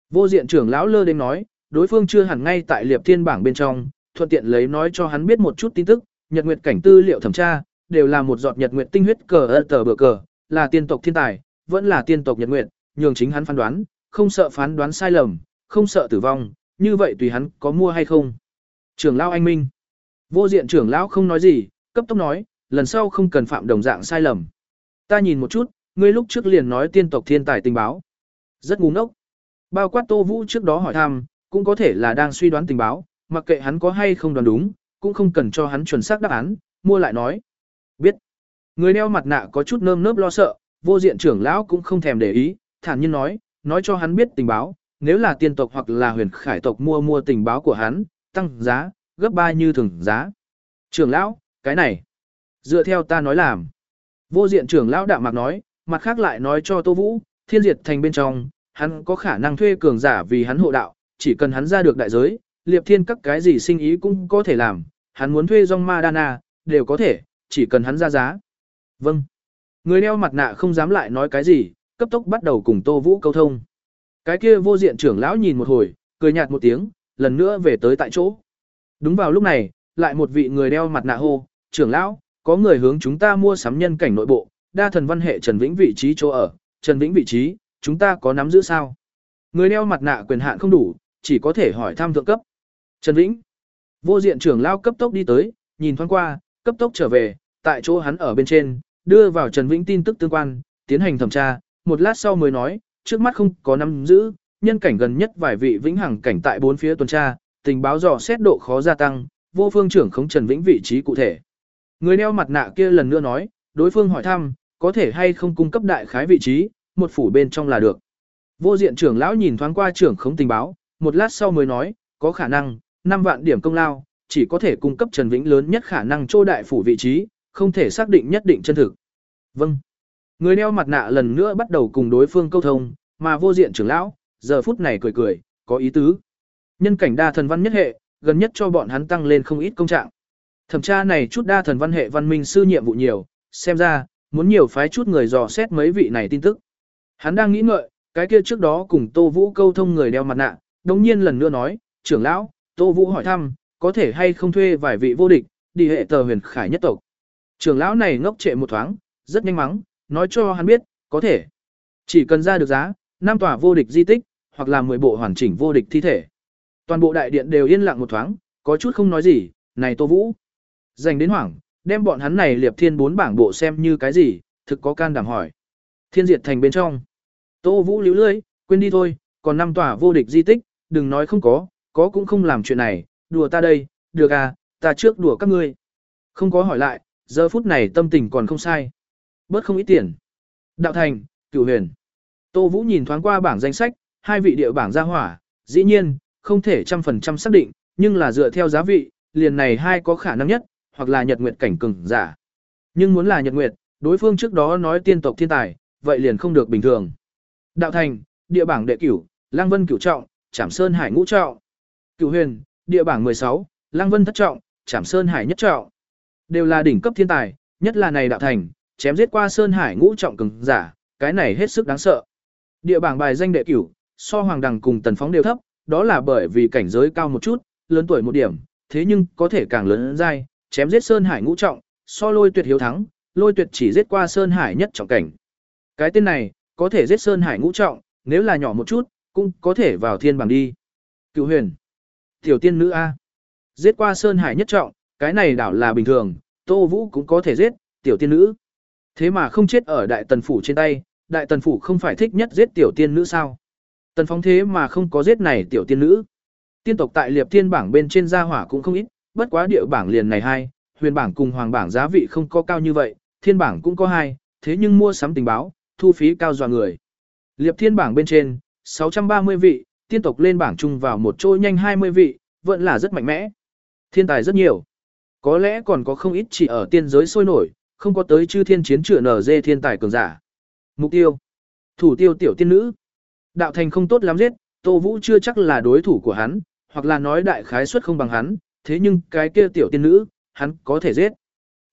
Vô diện trưởng lão lơ đến nói, đối phương chưa hẳn ngay tại liệp thiên bảng bên trong, thuận tiện lấy nói cho hắn biết một chút tin tức, nhật nguyệt cảnh tư liệu thẩm tra, đều là một giọt nhật nguyệt tinh huyết cờ ơ tờ bờ cờ, là tiên tộc thiên tài, vẫn là tiên tộc nhật nguyệt, nhường chính hắn phán đoán, không sợ phán đoán sai lầm, không sợ tử vong, như vậy tùy hắn có mua hay không. Trưởng lão anh minh. Vô diện trưởng lão không nói gì, cấp tốc nói, lần sau không cần phạm đồng dạng sai lầm. Ta nhìn một chút, ngươi lúc trước liền nói tiên tộc thiên tài tình báo. Rất ngu ngốc. Bao quát Tô Vũ trước đó hỏi thăm, cũng có thể là đang suy đoán tình báo, mặc kệ hắn có hay không đoán đúng, cũng không cần cho hắn chuẩn xác đáp án, mua lại nói. Biết. Người đeo mặt nạ có chút nơm nớp lo sợ, vô diện trưởng lão cũng không thèm để ý, thản nhiên nói, nói cho hắn biết tình báo, nếu là tiên tộc hoặc là huyền khải tộc mua mua tình báo của hắn, tăng giá, gấp ba như thường giá. Trưởng lão, cái này, dựa theo ta nói làm. Vô diện trưởng lão đạm mạc nói, mặt khác lại nói cho Tô Vũ, thiên diệt thành bên trong, hắn có khả năng thuê cường giả vì hắn hộ đạo, chỉ cần hắn ra được đại giới, liệp thiên các cái gì sinh ý cũng có thể làm, hắn muốn thuê dòng ma đana, đều có thể, chỉ cần hắn ra giá. Vâng. Người đeo mặt nạ không dám lại nói cái gì, cấp tốc bắt đầu cùng Tô Vũ câu thông. Cái kia vô diện trưởng lão nhìn một hồi, cười nhạt một tiếng, lần nữa về tới tại chỗ. Đúng vào lúc này, lại một vị người đeo mặt nạ hô, trưởng lão, có người hướng chúng ta mua sắm nhân cảnh nội bộ, đa thần văn hệ Trần Vĩnh vị trí chỗ ở, Trần Vĩnh vị trí, chúng ta có nắm giữ sao? Người đeo mặt nạ quyền hạn không đủ, chỉ có thể hỏi thăm thượng cấp. Trần Vĩnh, vô diện trưởng lao cấp tốc đi tới, nhìn thoáng qua, cấp tốc trở về, tại chỗ hắn ở bên trên, đưa vào Trần Vĩnh tin tức tương quan, tiến hành thẩm tra, một lát sau mới nói, trước mắt không có nắm giữ, nhân cảnh gần nhất vài vị vĩnh hằng cảnh tại bốn phía tuần tra, tình báo dò xét độ khó gia tăng, vô phương trưởng không Trần Vĩnh vị trí cụ thể. Người đeo mặt nạ kia lần nữa nói, đối phương hỏi thăm, có thể hay không cung cấp đại khái vị trí, một phủ bên trong là được. Vô diện trưởng lão nhìn thoáng qua trưởng không tình báo, một lát sau mới nói, có khả năng, 5 vạn điểm công lao, chỉ có thể cung cấp Trần Vĩnh lớn nhất khả năng trô đại phủ vị trí, không thể xác định nhất định chân thực. Vâng. Người đeo mặt nạ lần nữa bắt đầu cùng đối phương câu thông, mà vô diện trưởng lão, giờ phút này cười cười, có ý tứ. Nhân cảnh đa thần văn nhất hệ, gần nhất cho bọn hắn tăng lên không ít công trạng. Thẩm tra này chút đa thần văn hệ văn minh sư nhiệm vụ nhiều, xem ra, muốn nhiều phái chút người dò xét mấy vị này tin tức. Hắn đang nghĩ ngợi, cái kia trước đó cùng Tô Vũ câu thông người đeo mặt nạ, đồng nhiên lần nữa nói, trưởng lão, Tô Vũ hỏi thăm, có thể hay không thuê vài vị vô địch, đi hệ tờ huyền khải nhất tộc. Trưởng lão này ngốc trệ một thoáng, rất nhanh mắng, nói cho hắn biết, có thể. Chỉ cần ra được giá, năm tòa vô địch di tích, hoặc là 10 bộ hoàn chỉnh vô địch thi thể. Toàn bộ đại điện đều yên lặng một thoáng, có chút không nói gì, này Tô Vũ. Dành đến hoảng, đem bọn hắn này liệp thiên bốn bảng bộ xem như cái gì, thực có can đảm hỏi. Thiên diệt thành bên trong. Tô Vũ liễu lưới, quên đi thôi, còn năm tòa vô địch di tích, đừng nói không có, có cũng không làm chuyện này, đùa ta đây, được à, ta trước đùa các ngươi. Không có hỏi lại, giờ phút này tâm tình còn không sai. Bớt không ít tiền. Đạo thành, cửu huyền. Tô Vũ nhìn thoáng qua bảng danh sách, hai vị địa bảng ra hỏa, dĩ nhiên, không thể trăm phần trăm xác định, nhưng là dựa theo giá vị, liền này hai có khả năng nhất, hoặc là nhật nguyệt cảnh cường giả. Nhưng muốn là nhật nguyệt, đối phương trước đó nói tiên tộc thiên tài, vậy liền không được bình thường. Đạo thành, địa bảng đệ cửu, Lang Vân cửu trọng, Trảm Sơn Hải ngũ trọng. Cửu huyền, địa bảng 16, Lang Vân thất trọng, Trảm Sơn Hải nhất trọng. Đều là đỉnh cấp thiên tài, nhất là này đạo thành, chém giết qua Sơn Hải ngũ trọng cường giả, cái này hết sức đáng sợ. Địa bảng bài danh đệ cửu, so Hoàng Đằng cùng Tần Phóng đều thấp, đó là bởi vì cảnh giới cao một chút, lớn tuổi một điểm, thế nhưng có thể càng lớn dai, chém giết Sơn Hải ngũ trọng, so lôi tuyệt hiếu thắng, lôi tuyệt chỉ giết qua Sơn Hải nhất trọng cảnh. Cái tên này, có thể giết Sơn Hải ngũ trọng, nếu là nhỏ một chút, cũng có thể vào thiên bảng đi. Cựu huyền, tiểu tiên nữ A. Giết qua Sơn Hải nhất trọng, cái này đảo là bình thường, Tô Vũ cũng có thể giết, tiểu tiên nữ. Thế mà không chết ở đại tần phủ trên tay, đại tần phủ không phải thích nhất giết tiểu tiên nữ sao? Tần phóng thế mà không có giết này tiểu tiên nữ. Tiên tộc tại liệp thiên bảng bên trên gia hỏa cũng không ít, bất quá địa bảng liền này hai, huyền bảng cùng hoàng bảng giá vị không có cao như vậy, thiên bảng cũng có hai, thế nhưng mua sắm tình báo, thu phí cao dọa người. Liệp thiên bảng bên trên, 630 vị, tiên tộc lên bảng chung vào một chỗ nhanh 20 vị, vẫn là rất mạnh mẽ. Thiên tài rất nhiều. Có lẽ còn có không ít chỉ ở tiên giới sôi nổi, không có tới chư thiên chiến trựa dê thiên tài cường giả. Mục tiêu. Thủ tiêu tiểu tiên nữ. Đạo thành không tốt lắm giết, Tô Vũ chưa chắc là đối thủ của hắn, hoặc là nói đại khái suất không bằng hắn, thế nhưng cái kia tiểu tiên nữ, hắn có thể giết.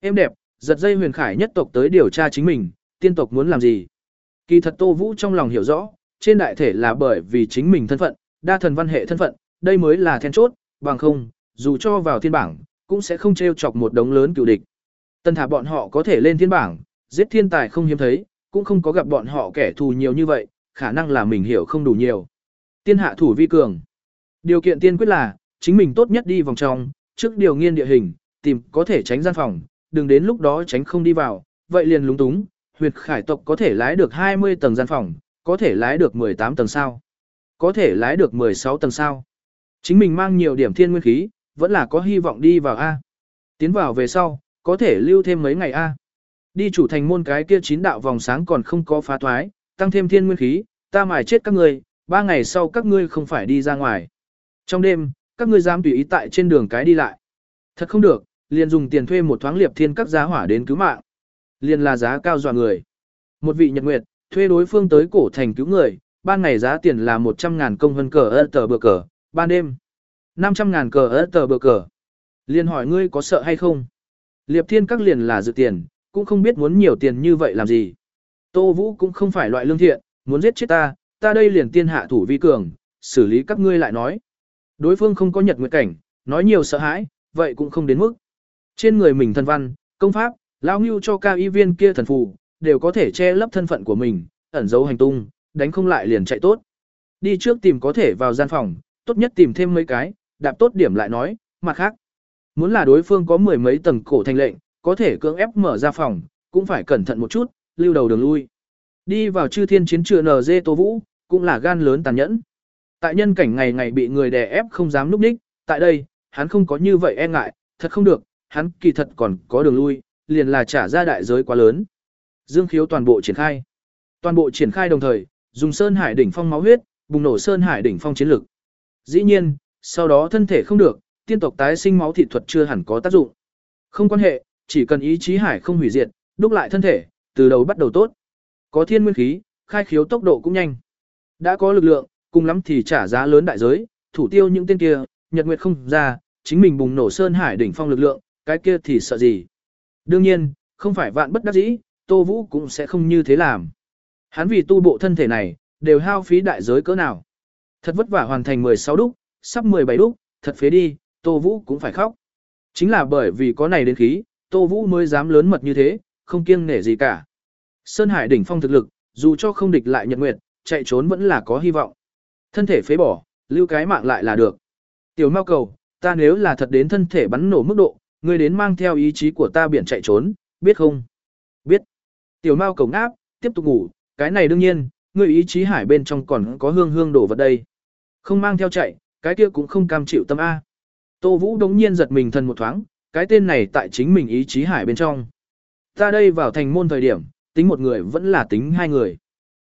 Em đẹp, giật dây huyền khải nhất tộc tới điều tra chính mình, tiên tộc muốn làm gì. Kỳ thật Tô Vũ trong lòng hiểu rõ, trên đại thể là bởi vì chính mình thân phận, đa thần văn hệ thân phận, đây mới là then chốt, bằng không, dù cho vào thiên bảng, cũng sẽ không trêu chọc một đống lớn cựu địch. Tân thả bọn họ có thể lên thiên bảng, giết thiên tài không hiếm thấy, cũng không có gặp bọn họ kẻ thù nhiều như vậy, khả năng là mình hiểu không đủ nhiều. Tiên hạ thủ vi cường. Điều kiện tiên quyết là, chính mình tốt nhất đi vòng trong, trước điều nghiên địa hình, tìm có thể tránh gian phòng, đừng đến lúc đó tránh không đi vào, vậy liền lúng túng, huyệt khải tộc có thể lái được 20 tầng gian phòng, có thể lái được 18 tầng sao, có thể lái được 16 tầng sao. Chính mình mang nhiều điểm thiên nguyên khí, vẫn là có hy vọng đi vào A. Tiến vào về sau, có thể lưu thêm mấy ngày A. Đi chủ thành môn cái kia chín đạo vòng sáng còn không có phá thoái, tăng thêm thiên nguyên khí, ta mài chết các ngươi, ba ngày sau các ngươi không phải đi ra ngoài. Trong đêm, các ngươi dám tùy ý tại trên đường cái đi lại. Thật không được, liền dùng tiền thuê một thoáng liệp thiên các giá hỏa đến cứu mạng. Liền là giá cao dọa người. Một vị nhật nguyệt, thuê đối phương tới cổ thành cứu người, ban ngày giá tiền là 100 ngàn công hơn cờ ơ tờ bờ cờ, ban đêm. 500 ngàn cờ ơ tờ bờ cờ. Liền hỏi ngươi có sợ hay không? Liệp thiên các liền là dự tiền, cũng không biết muốn nhiều tiền như vậy làm gì. Tô Vũ cũng không phải loại lương thiện, muốn giết chết ta, ta đây liền tiên hạ thủ vi cường, xử lý các ngươi lại nói. Đối phương không có nhật nguyệt cảnh, nói nhiều sợ hãi, vậy cũng không đến mức. Trên người mình thần văn, công pháp, lão ngưu cho cao y viên kia thần phù, đều có thể che lấp thân phận của mình, ẩn giấu hành tung, đánh không lại liền chạy tốt. Đi trước tìm có thể vào gian phòng, tốt nhất tìm thêm mấy cái, đạp tốt điểm lại nói, mặt khác. Muốn là đối phương có mười mấy tầng cổ thành lệnh, có thể cưỡng ép mở ra phòng, cũng phải cẩn thận một chút, lưu đầu đường lui. Đi vào chư thiên chiến trường NG Tô Vũ, cũng là gan lớn tàn nhẫn. Tại nhân cảnh ngày ngày bị người đè ép không dám núp đích, tại đây, hắn không có như vậy e ngại, thật không được, hắn kỳ thật còn có đường lui, liền là trả ra đại giới quá lớn. Dương khiếu toàn bộ triển khai. Toàn bộ triển khai đồng thời, dùng Sơn Hải đỉnh phong máu huyết, bùng nổ Sơn Hải đỉnh phong chiến lực. Dĩ nhiên, sau đó thân thể không được, tiên tộc tái sinh máu thị thuật chưa hẳn có tác dụng. Không quan hệ, chỉ cần ý chí hải không hủy diệt, đúc lại thân thể, từ đầu bắt đầu tốt. Có thiên nguyên khí, khai khiếu tốc độ cũng nhanh. Đã có lực lượng, cùng lắm thì trả giá lớn đại giới, thủ tiêu những tên kia, nhật nguyệt không ra, chính mình bùng nổ sơn hải đỉnh phong lực lượng, cái kia thì sợ gì. Đương nhiên, không phải vạn bất đắc dĩ, Tô Vũ cũng sẽ không như thế làm. Hắn vì tu bộ thân thể này, đều hao phí đại giới cỡ nào. Thật vất vả hoàn thành 16 đúc, sắp 17 đúc, thật phế đi, Tô Vũ cũng phải khóc. Chính là bởi vì có này đến khí, Tô Vũ mới dám lớn mật như thế, không kiêng nể gì cả. Sơn Hải đỉnh phong thực lực, dù cho không địch lại Nhật Nguyệt, chạy trốn vẫn là có hy vọng. Thân thể phế bỏ, lưu cái mạng lại là được. Tiểu Mao cầu, ta nếu là thật đến thân thể bắn nổ mức độ, ngươi đến mang theo ý chí của ta biển chạy trốn, biết không? Biết. Tiểu Mao cầu ngáp, tiếp tục ngủ, cái này đương nhiên, ngươi ý chí hải bên trong còn có hương hương đổ vật đây. Không mang theo chạy, cái kia cũng không cam chịu tâm A. Tô Vũ đống nhiên giật mình thần một thoáng, cái tên này tại chính mình ý chí hải bên trong. Ta đây vào thành môn thời điểm, tính một người vẫn là tính hai người.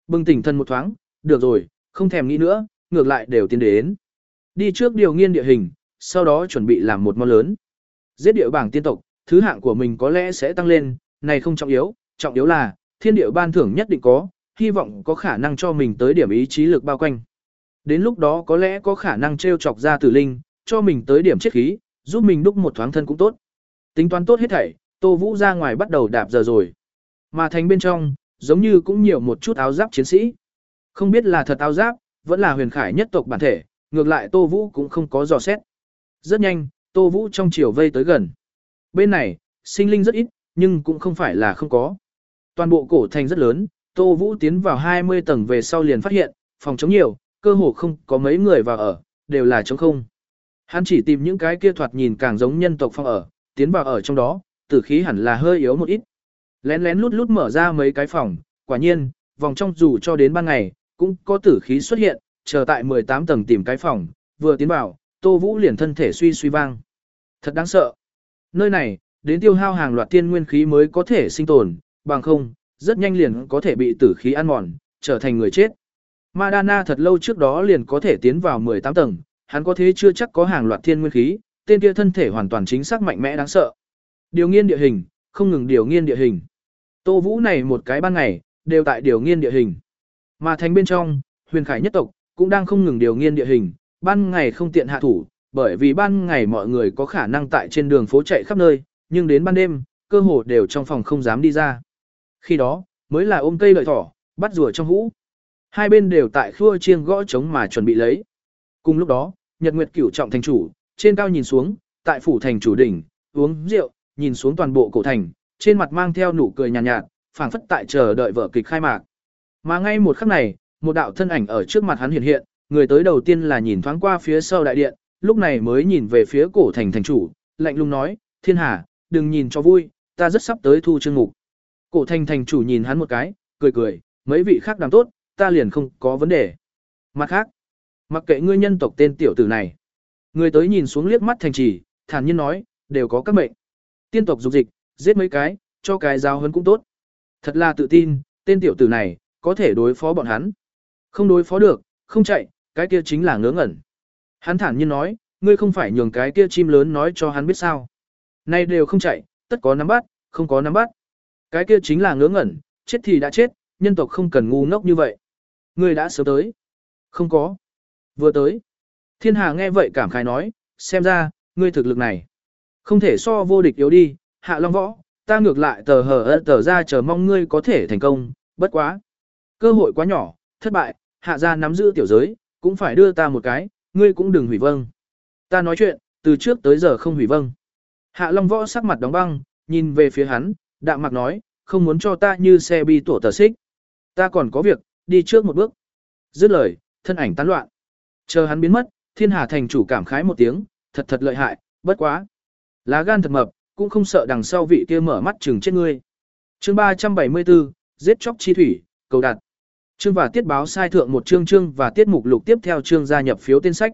Bừng tỉnh thân một thoáng, được rồi, không thèm nghĩ nữa, ngược lại đều tiến đến. Đi trước điều nghiên địa hình, sau đó chuẩn bị làm một món lớn. Giết địa bảng tiên tộc, thứ hạng của mình có lẽ sẽ tăng lên, này không trọng yếu, trọng yếu là, thiên địa ban thưởng nhất định có, hy vọng có khả năng cho mình tới điểm ý chí lực bao quanh. Đến lúc đó có lẽ có khả năng treo chọc ra tử linh, cho mình tới điểm chết khí, giúp mình đúc một thoáng thân cũng tốt. Tính toán tốt hết thảy, Tô Vũ ra ngoài bắt đầu đạp giờ rồi. Mà thành bên trong, giống như cũng nhiều một chút áo giáp chiến sĩ. Không biết là thật áo giáp, vẫn là huyền khải nhất tộc bản thể, ngược lại Tô Vũ cũng không có dò xét. Rất nhanh, Tô Vũ trong chiều vây tới gần. Bên này, sinh linh rất ít, nhưng cũng không phải là không có. Toàn bộ cổ thành rất lớn, Tô Vũ tiến vào 20 tầng về sau liền phát hiện, phòng chống nhiều, cơ hồ không có mấy người vào ở, đều là trống không. Hắn chỉ tìm những cái kia thoạt nhìn càng giống nhân tộc phòng ở, tiến vào ở trong đó, tử khí hẳn là hơi yếu một ít. Lén lén lút lút mở ra mấy cái phòng, quả nhiên, vòng trong dù cho đến ban ngày, cũng có tử khí xuất hiện, chờ tại 18 tầng tìm cái phòng, vừa tiến vào, Tô Vũ liền thân thể suy suy vang. Thật đáng sợ. Nơi này, đến tiêu hao hàng loạt tiên nguyên khí mới có thể sinh tồn, bằng không, rất nhanh liền có thể bị tử khí ăn mòn, trở thành người chết. Madana thật lâu trước đó liền có thể tiến vào 18 tầng, hắn có thế chưa chắc có hàng loạt thiên nguyên khí, tên kia thân thể hoàn toàn chính xác mạnh mẽ đáng sợ. Điều nghiên địa hình, không ngừng điều nghiên địa hình. Tô Vũ này một cái ban ngày, đều tại điều nghiên địa hình. Mà thành bên trong, huyền khải nhất tộc, cũng đang không ngừng điều nghiên địa hình, ban ngày không tiện hạ thủ, bởi vì ban ngày mọi người có khả năng tại trên đường phố chạy khắp nơi, nhưng đến ban đêm, cơ hồ đều trong phòng không dám đi ra. Khi đó, mới là ôm cây lợi thỏ, bắt rùa trong hũ. Hai bên đều tại khua chiêng gõ trống mà chuẩn bị lấy. Cùng lúc đó, Nhật Nguyệt Cửu trọng thành chủ, trên cao nhìn xuống, tại phủ thành chủ đỉnh, uống rượu, nhìn xuống toàn bộ cổ thành, trên mặt mang theo nụ cười nhàn nhạt, nhạt phảng phất tại chờ đợi vở kịch khai mạc. Mà ngay một khắc này, một đạo thân ảnh ở trước mặt hắn hiện hiện, người tới đầu tiên là nhìn thoáng qua phía sau đại điện, lúc này mới nhìn về phía cổ thành thành chủ, lạnh lùng nói, thiên hà, đừng nhìn cho vui, ta rất sắp tới thu chương mục. Cổ thành thành chủ nhìn hắn một cái, cười cười, mấy vị khác làm tốt, ta liền không có vấn đề. Mặt khác, mặc kệ ngươi nhân tộc tên tiểu tử này. Người tới nhìn xuống liếc mắt thành trì, thản nhiên nói, đều có các mệnh. Tiên tộc dục dịch, giết mấy cái, cho cái giao hơn cũng tốt. Thật là tự tin, tên tiểu tử này, có thể đối phó bọn hắn. Không đối phó được, không chạy, cái kia chính là ngớ ngẩn. Hắn thản nhiên nói, ngươi không phải nhường cái kia chim lớn nói cho hắn biết sao. Nay đều không chạy, tất có nắm bắt, không có nắm bắt. Cái kia chính là ngớ ngẩn, chết thì đã chết, nhân tộc không cần ngu ngốc như vậy. Ngươi đã sớm tới. Không có. Vừa tới. Thiên Hà nghe vậy cảm khái nói, xem ra, ngươi thực lực này. Không thể so vô địch yếu đi, hạ long võ, ta ngược lại tờ hờ tờ ra chờ mong ngươi có thể thành công, bất quá. Cơ hội quá nhỏ, thất bại, hạ gia nắm giữ tiểu giới, cũng phải đưa ta một cái, ngươi cũng đừng hủy vâng. Ta nói chuyện, từ trước tới giờ không hủy vâng. Hạ Long Võ sắc mặt đóng băng, nhìn về phía hắn, đạm mặt nói, không muốn cho ta như xe bi tổ tờ xích. Ta còn có việc, đi trước một bước. Dứt lời, thân ảnh tán loạn. Chờ hắn biến mất, thiên hà thành chủ cảm khái một tiếng, thật thật lợi hại, bất quá. Lá gan thật mập, cũng không sợ đằng sau vị kia mở mắt chừng chết ngươi. chương 374, giết chóc chi thủy, cầu đặt. Chương và tiết báo sai thượng một chương chương và tiết mục lục tiếp theo chương gia nhập phiếu tên sách.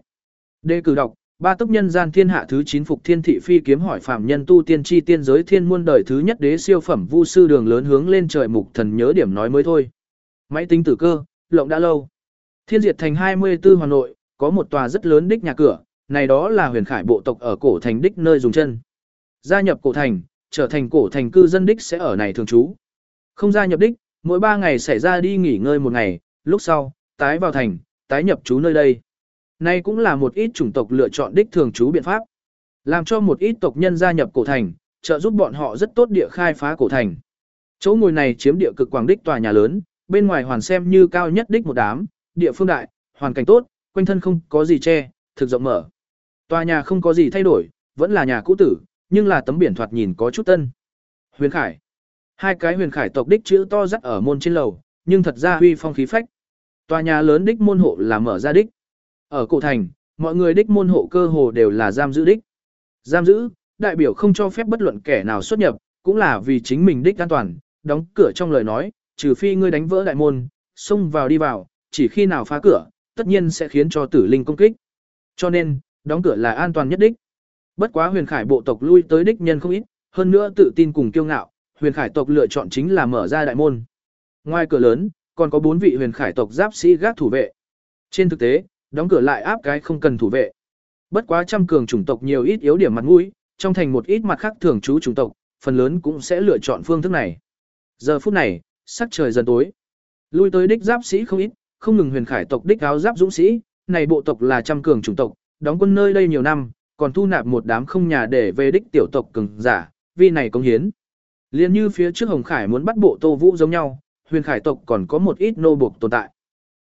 Đề cử đọc, ba tốc nhân gian thiên hạ thứ 9 phục thiên thị phi kiếm hỏi phạm nhân tu tiên chi tiên giới thiên muôn đời thứ nhất đế siêu phẩm vu sư đường lớn hướng lên trời mục thần nhớ điểm nói mới thôi. Máy tính tử cơ, lộng đã lâu. Thiên diệt thành 24 Hà Nội, có một tòa rất lớn đích nhà cửa, này đó là huyền khải bộ tộc ở cổ thành đích nơi dùng chân. Gia nhập cổ thành, trở thành cổ thành cư dân đích sẽ ở này thường trú. Không gia nhập đích, mỗi ba ngày xảy ra đi nghỉ ngơi một ngày, lúc sau, tái vào thành, tái nhập trú nơi đây. Này cũng là một ít chủng tộc lựa chọn đích thường trú biện pháp. Làm cho một ít tộc nhân gia nhập cổ thành, trợ giúp bọn họ rất tốt địa khai phá cổ thành. Chỗ ngồi này chiếm địa cực quảng đích tòa nhà lớn, bên ngoài hoàn xem như cao nhất đích một đám, địa phương đại, hoàn cảnh tốt, quanh thân không có gì che, thực rộng mở. Tòa nhà không có gì thay đổi, vẫn là nhà cũ tử, nhưng là tấm biển thoạt nhìn có chút tân. Huyền Khải. Hai cái huyền khải tộc đích chữ to dắt ở môn trên lầu, nhưng thật ra huy phong khí phách. Tòa nhà lớn đích môn hộ là mở ra đích. Ở cổ thành, mọi người đích môn hộ cơ hồ đều là giam giữ đích. Giam giữ, đại biểu không cho phép bất luận kẻ nào xuất nhập, cũng là vì chính mình đích an toàn, đóng cửa trong lời nói, trừ phi ngươi đánh vỡ đại môn, xông vào đi vào, chỉ khi nào phá cửa, tất nhiên sẽ khiến cho tử linh công kích. Cho nên, đóng cửa là an toàn nhất đích. Bất quá huyền khải bộ tộc lui tới đích nhân không ít, hơn nữa tự tin cùng kiêu ngạo, huyền khải tộc lựa chọn chính là mở ra đại môn. Ngoài cửa lớn, còn có bốn vị huyền khải tộc giáp sĩ gác thủ vệ. Trên thực tế, đóng cửa lại áp cái không cần thủ vệ. Bất quá trăm cường chủng tộc nhiều ít yếu điểm mặt mũi, trong thành một ít mặt khác thường trú chủng tộc, phần lớn cũng sẽ lựa chọn phương thức này. Giờ phút này, sắc trời dần tối. Lui tới đích giáp sĩ không ít, không ngừng huyền khải tộc đích áo giáp dũng sĩ, này bộ tộc là trăm cường chủng tộc, đóng quân nơi đây nhiều năm, còn thu nạp một đám không nhà để về đích tiểu tộc cường giả, vì này công hiến. Liên như phía trước Hồng Khải muốn bắt bộ Tô Vũ giống nhau, huyền khải tộc còn có một ít nô buộc tồn tại.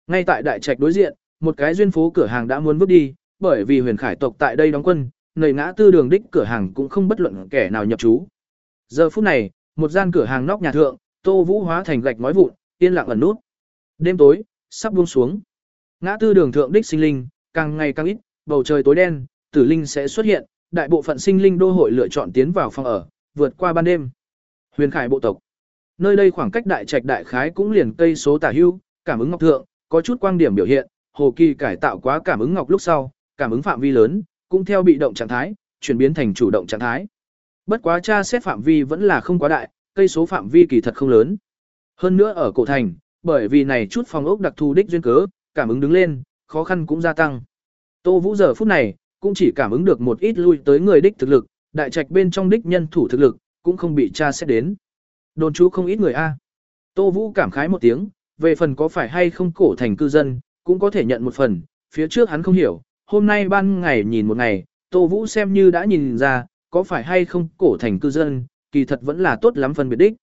Ngay tại đại trạch đối diện, một cái duyên phố cửa hàng đã muốn vứt đi, bởi vì huyền khải tộc tại đây đóng quân, nơi ngã tư đường đích cửa hàng cũng không bất luận kẻ nào nhập trú. Giờ phút này, một gian cửa hàng nóc nhà thượng, Tô Vũ hóa thành gạch ngói vụn, yên lặng ẩn nút. Đêm tối, sắp buông xuống. Ngã tư đường thượng đích sinh linh, càng ngày càng ít, bầu trời tối đen, tử linh sẽ xuất hiện, đại bộ phận sinh linh đô hội lựa chọn tiến vào phòng ở, vượt qua ban đêm. Huyền Khải bộ tộc. Nơi đây khoảng cách đại trạch đại khái cũng liền cây số tả hưu, cảm ứng ngọc thượng, có chút quang điểm biểu hiện, hồ kỳ cải tạo quá cảm ứng ngọc lúc sau, cảm ứng phạm vi lớn, cũng theo bị động trạng thái, chuyển biến thành chủ động trạng thái. Bất quá tra xét phạm vi vẫn là không quá đại, cây số phạm vi kỳ thật không lớn. Hơn nữa ở cổ thành, bởi vì này chút phòng ốc đặc thù đích duyên cớ, cảm ứng đứng lên, khó khăn cũng gia tăng. Tô Vũ giờ phút này, cũng chỉ cảm ứng được một ít lui tới người đích thực lực, đại trạch bên trong đích nhân thủ thực lực, cũng không bị tra xét đến. Đồn chú không ít người a. Tô Vũ cảm khái một tiếng, về phần có phải hay không cổ thành cư dân, cũng có thể nhận một phần, phía trước hắn không hiểu, hôm nay ban ngày nhìn một ngày, Tô Vũ xem như đã nhìn ra, có phải hay không cổ thành cư dân, kỳ thật vẫn là tốt lắm phân biệt đích.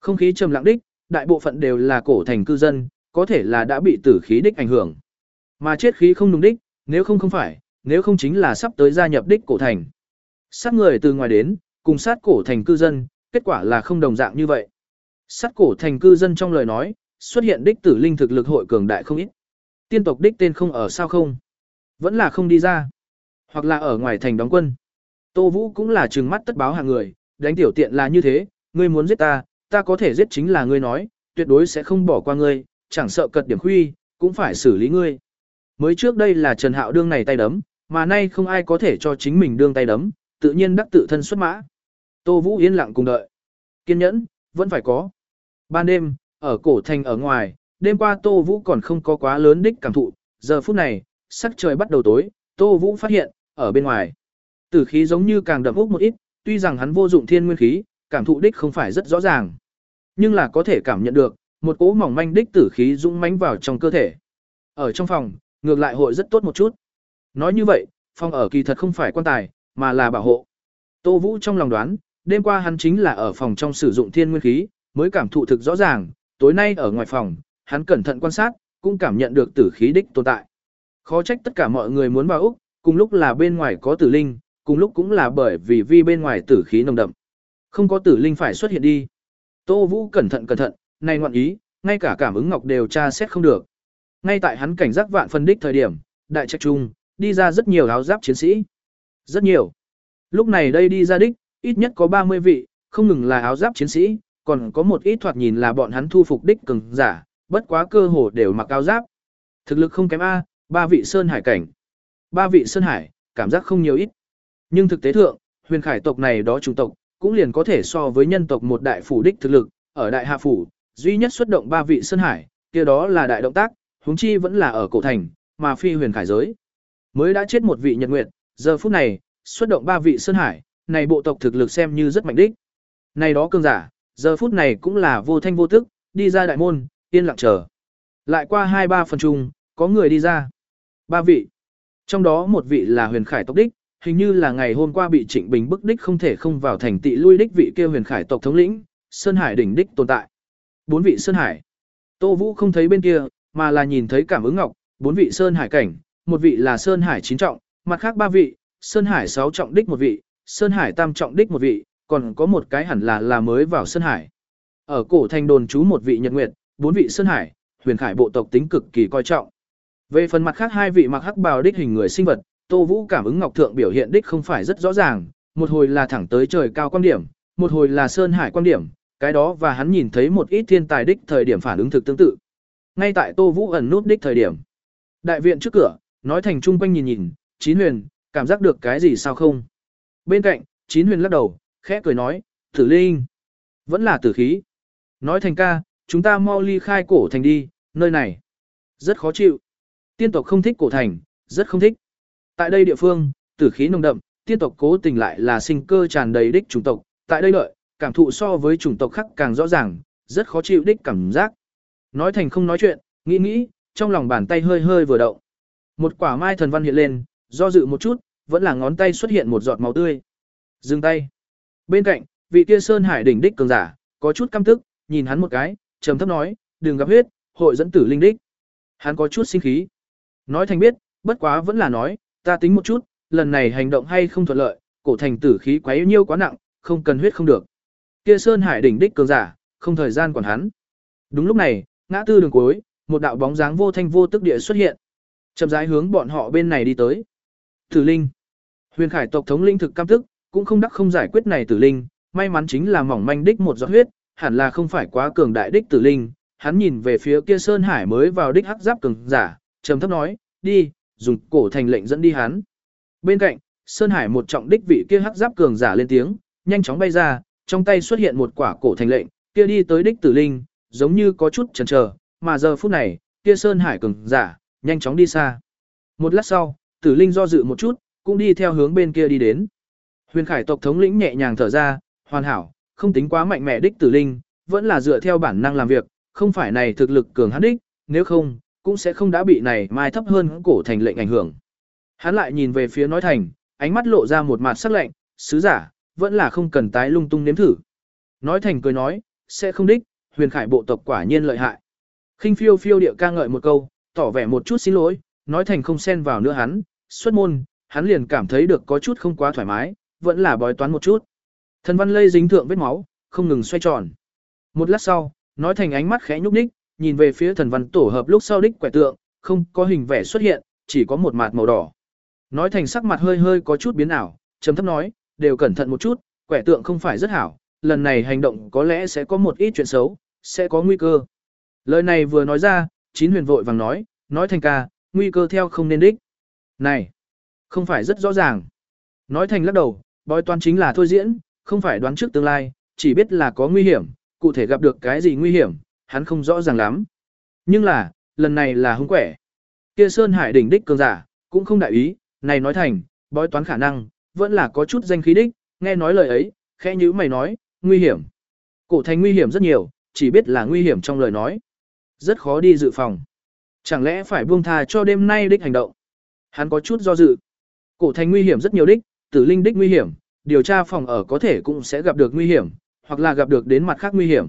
Không khí trầm lặng đích, đại bộ phận đều là cổ thành cư dân, có thể là đã bị tử khí đích ảnh hưởng. Mà chết khí không đúng đích, nếu không không phải, nếu không chính là sắp tới gia nhập đích cổ thành. Sát người từ ngoài đến, cùng sát cổ thành cư dân, kết quả là không đồng dạng như vậy. Sát cổ thành cư dân trong lời nói, xuất hiện đích tử linh thực lực hội cường đại không ít. Tiên tộc đích tên không ở sao không? Vẫn là không đi ra. Hoặc là ở ngoài thành đóng quân. Tô Vũ cũng là trừng mắt tất báo hàng người, đánh tiểu tiện là như thế, ngươi muốn giết ta, ta có thể giết chính là ngươi nói, tuyệt đối sẽ không bỏ qua ngươi, chẳng sợ cật điểm khuy, cũng phải xử lý ngươi. Mới trước đây là Trần Hạo đương này tay đấm, mà nay không ai có thể cho chính mình đương tay đấm, tự nhiên đắc tự thân xuất mã. Tô Vũ yên lặng cùng đợi. Kiên nhẫn, vẫn phải có. Ban đêm, ở cổ thành ở ngoài, đêm qua Tô Vũ còn không có quá lớn đích cảm thụ, giờ phút này, sắc trời bắt đầu tối, Tô Vũ phát hiện, ở bên ngoài, tử khí giống như càng đậm úc một ít, tuy rằng hắn vô dụng thiên nguyên khí, cảm thụ đích không phải rất rõ ràng, nhưng là có thể cảm nhận được, một cỗ mỏng manh đích tử khí dũng mãnh vào trong cơ thể. Ở trong phòng, ngược lại hội rất tốt một chút. Nói như vậy, phòng ở kỳ thật không phải quan tài, mà là bảo hộ. Tô Vũ trong lòng đoán, đêm qua hắn chính là ở phòng trong sử dụng thiên nguyên khí, mới cảm thụ thực rõ ràng, tối nay ở ngoài phòng, hắn cẩn thận quan sát, cũng cảm nhận được tử khí đích tồn tại. Khó trách tất cả mọi người muốn vào Úc, cùng lúc là bên ngoài có tử linh, cùng lúc cũng là bởi vì vi bên ngoài tử khí nồng đậm. Không có tử linh phải xuất hiện đi. Tô Vũ cẩn thận cẩn thận, này ngoạn ý, ngay cả cảm ứng ngọc đều tra xét không được. Ngay tại hắn cảnh giác vạn phân đích thời điểm, đại trạch trung, đi ra rất nhiều áo giáp chiến sĩ. Rất nhiều. Lúc này đây đi ra đích, ít nhất có 30 vị, không ngừng là áo giáp chiến sĩ, còn có một ít thoạt nhìn là bọn hắn thu phục đích cường giả, bất quá cơ hồ đều mặc áo giáp. Thực lực không kém A, ba vị sơn hải cảnh. Ba vị sơn hải, cảm giác không nhiều ít. Nhưng thực tế thượng, huyền khải tộc này đó chủng tộc, cũng liền có thể so với nhân tộc một đại phủ đích thực lực, ở đại hạ phủ, duy nhất xuất động ba vị sơn hải, kia đó là đại động tác, huống chi vẫn là ở cổ thành, mà phi huyền khải giới. Mới đã chết một vị nhật nguyệt, giờ phút này, xuất động ba vị sơn hải, này bộ tộc thực lực xem như rất mạnh đích. Này đó cường giả, giờ phút này cũng là vô thanh vô tức, đi ra đại môn, yên lặng chờ. Lại qua hai ba phần chung, có người đi ra. Ba vị. Trong đó một vị là huyền khải tộc đích, hình như là ngày hôm qua bị Trịnh Bình bức đích không thể không vào thành tị lui đích vị kia huyền khải tộc thống lĩnh, Sơn Hải đỉnh đích tồn tại. Bốn vị Sơn Hải. Tô Vũ không thấy bên kia, mà là nhìn thấy cảm ứng ngọc, bốn vị Sơn Hải cảnh, một vị là Sơn Hải chín trọng, mặt khác ba vị, Sơn Hải sáu trọng đích một vị, Sơn Hải tam trọng đích một vị, còn có một cái hẳn là là mới vào Sơn Hải. Ở cổ thành đồn trú một vị Nhật Nguyệt, bốn vị Sơn Hải, huyền khải bộ tộc tính cực kỳ coi trọng. Về phần mặt khác hai vị mặc hắc bào đích hình người sinh vật, Tô Vũ cảm ứng ngọc thượng biểu hiện đích không phải rất rõ ràng, một hồi là thẳng tới trời cao quan điểm, một hồi là sơn hải quan điểm, cái đó và hắn nhìn thấy một ít thiên tài đích thời điểm phản ứng thực tương tự. Ngay tại Tô Vũ ẩn nút đích thời điểm, đại viện trước cửa, nói thành trung quanh nhìn nhìn, Chín Huyền, cảm giác được cái gì sao không? Bên cạnh, Chín Huyền lắc đầu, khẽ cười nói, "Tử Linh, vẫn là tử khí." Nói thành ca, chúng ta mau ly khai cổ thành đi, nơi này rất khó chịu. Tiên tộc không thích cổ thành, rất không thích. Tại đây địa phương, tử khí nồng đậm, tiên tộc cố tình lại là sinh cơ tràn đầy đích chủng tộc, tại đây lợi, cảm thụ so với chủng tộc khác càng rõ ràng, rất khó chịu đích cảm giác. Nói thành không nói chuyện, nghĩ nghĩ, trong lòng bàn tay hơi hơi vừa động. Một quả mai thần văn hiện lên, do dự một chút, vẫn là ngón tay xuất hiện một giọt máu tươi. Dừng tay. Bên cạnh, vị kia sơn hải đỉnh đích cường giả, có chút căm tức, nhìn hắn một cái, trầm thấp nói, đừng gặp huyết, hội dẫn tử linh đích. Hắn có chút sinh khí. Nói thành biết, bất quá vẫn là nói, ta tính một chút, lần này hành động hay không thuận lợi, cổ thành tử khí quá yếu nhiêu quá nặng, không cần huyết không được. Kia Sơn Hải đỉnh đích cường giả, không thời gian quản hắn. Đúng lúc này, ngã tư đường cuối, một đạo bóng dáng vô thanh vô tức địa xuất hiện. Chậm rãi hướng bọn họ bên này đi tới. Tử Linh. Huyền Khải tộc thống linh thực cam tức, cũng không đắc không giải quyết này Tử Linh, may mắn chính là mỏng manh đích một giọt huyết, hẳn là không phải quá cường đại đích Tử Linh. Hắn nhìn về phía kia Sơn Hải mới vào đích hắc giáp cường giả, trầm thấp nói, đi, dùng cổ thành lệnh dẫn đi hắn. Bên cạnh, Sơn Hải một trọng đích vị kia hắc giáp cường giả lên tiếng, nhanh chóng bay ra, trong tay xuất hiện một quả cổ thành lệnh, kia đi tới đích tử linh, giống như có chút chần chờ, mà giờ phút này, kia Sơn Hải cường giả, nhanh chóng đi xa. Một lát sau, tử linh do dự một chút, cũng đi theo hướng bên kia đi đến. Huyền Khải tộc thống lĩnh nhẹ nhàng thở ra, hoàn hảo, không tính quá mạnh mẽ đích tử linh, vẫn là dựa theo bản năng làm việc, không phải này thực lực cường hắn đích, nếu không, cũng sẽ không đã bị này mai thấp hơn cổ thành lệnh ảnh hưởng. Hắn lại nhìn về phía nói thành, ánh mắt lộ ra một mặt sắc lạnh, sứ giả, vẫn là không cần tái lung tung nếm thử. Nói thành cười nói, sẽ không đích, huyền khải bộ tộc quả nhiên lợi hại. khinh phiêu phiêu địa ca ngợi một câu, tỏ vẻ một chút xin lỗi, nói thành không xen vào nữa hắn, xuất môn, hắn liền cảm thấy được có chút không quá thoải mái, vẫn là bói toán một chút. Thần văn lây dính thượng vết máu, không ngừng xoay tròn. Một lát sau, nói thành ánh mắt khẽ nhúc nhích, nhìn về phía thần văn tổ hợp lúc sau đích quẻ tượng, không có hình vẽ xuất hiện, chỉ có một mạt màu đỏ. Nói thành sắc mặt hơi hơi có chút biến ảo, trầm thấp nói, đều cẩn thận một chút, quẻ tượng không phải rất hảo, lần này hành động có lẽ sẽ có một ít chuyện xấu, sẽ có nguy cơ. Lời này vừa nói ra, chín huyền vội vàng nói, nói thành ca, nguy cơ theo không nên đích. Này, không phải rất rõ ràng. Nói thành lắc đầu, bói toán chính là thôi diễn, không phải đoán trước tương lai, chỉ biết là có nguy hiểm, cụ thể gặp được cái gì nguy hiểm, hắn không rõ ràng lắm. Nhưng là, lần này là hung quẻ. Kia Sơn Hải đỉnh đích cường giả, cũng không đại ý, này nói thành, bói toán khả năng, vẫn là có chút danh khí đích, nghe nói lời ấy, khẽ như mày nói, nguy hiểm. Cổ thành nguy hiểm rất nhiều, chỉ biết là nguy hiểm trong lời nói. Rất khó đi dự phòng. Chẳng lẽ phải buông tha cho đêm nay đích hành động? Hắn có chút do dự. Cổ thành nguy hiểm rất nhiều đích, tử linh đích nguy hiểm, điều tra phòng ở có thể cũng sẽ gặp được nguy hiểm, hoặc là gặp được đến mặt khác nguy hiểm.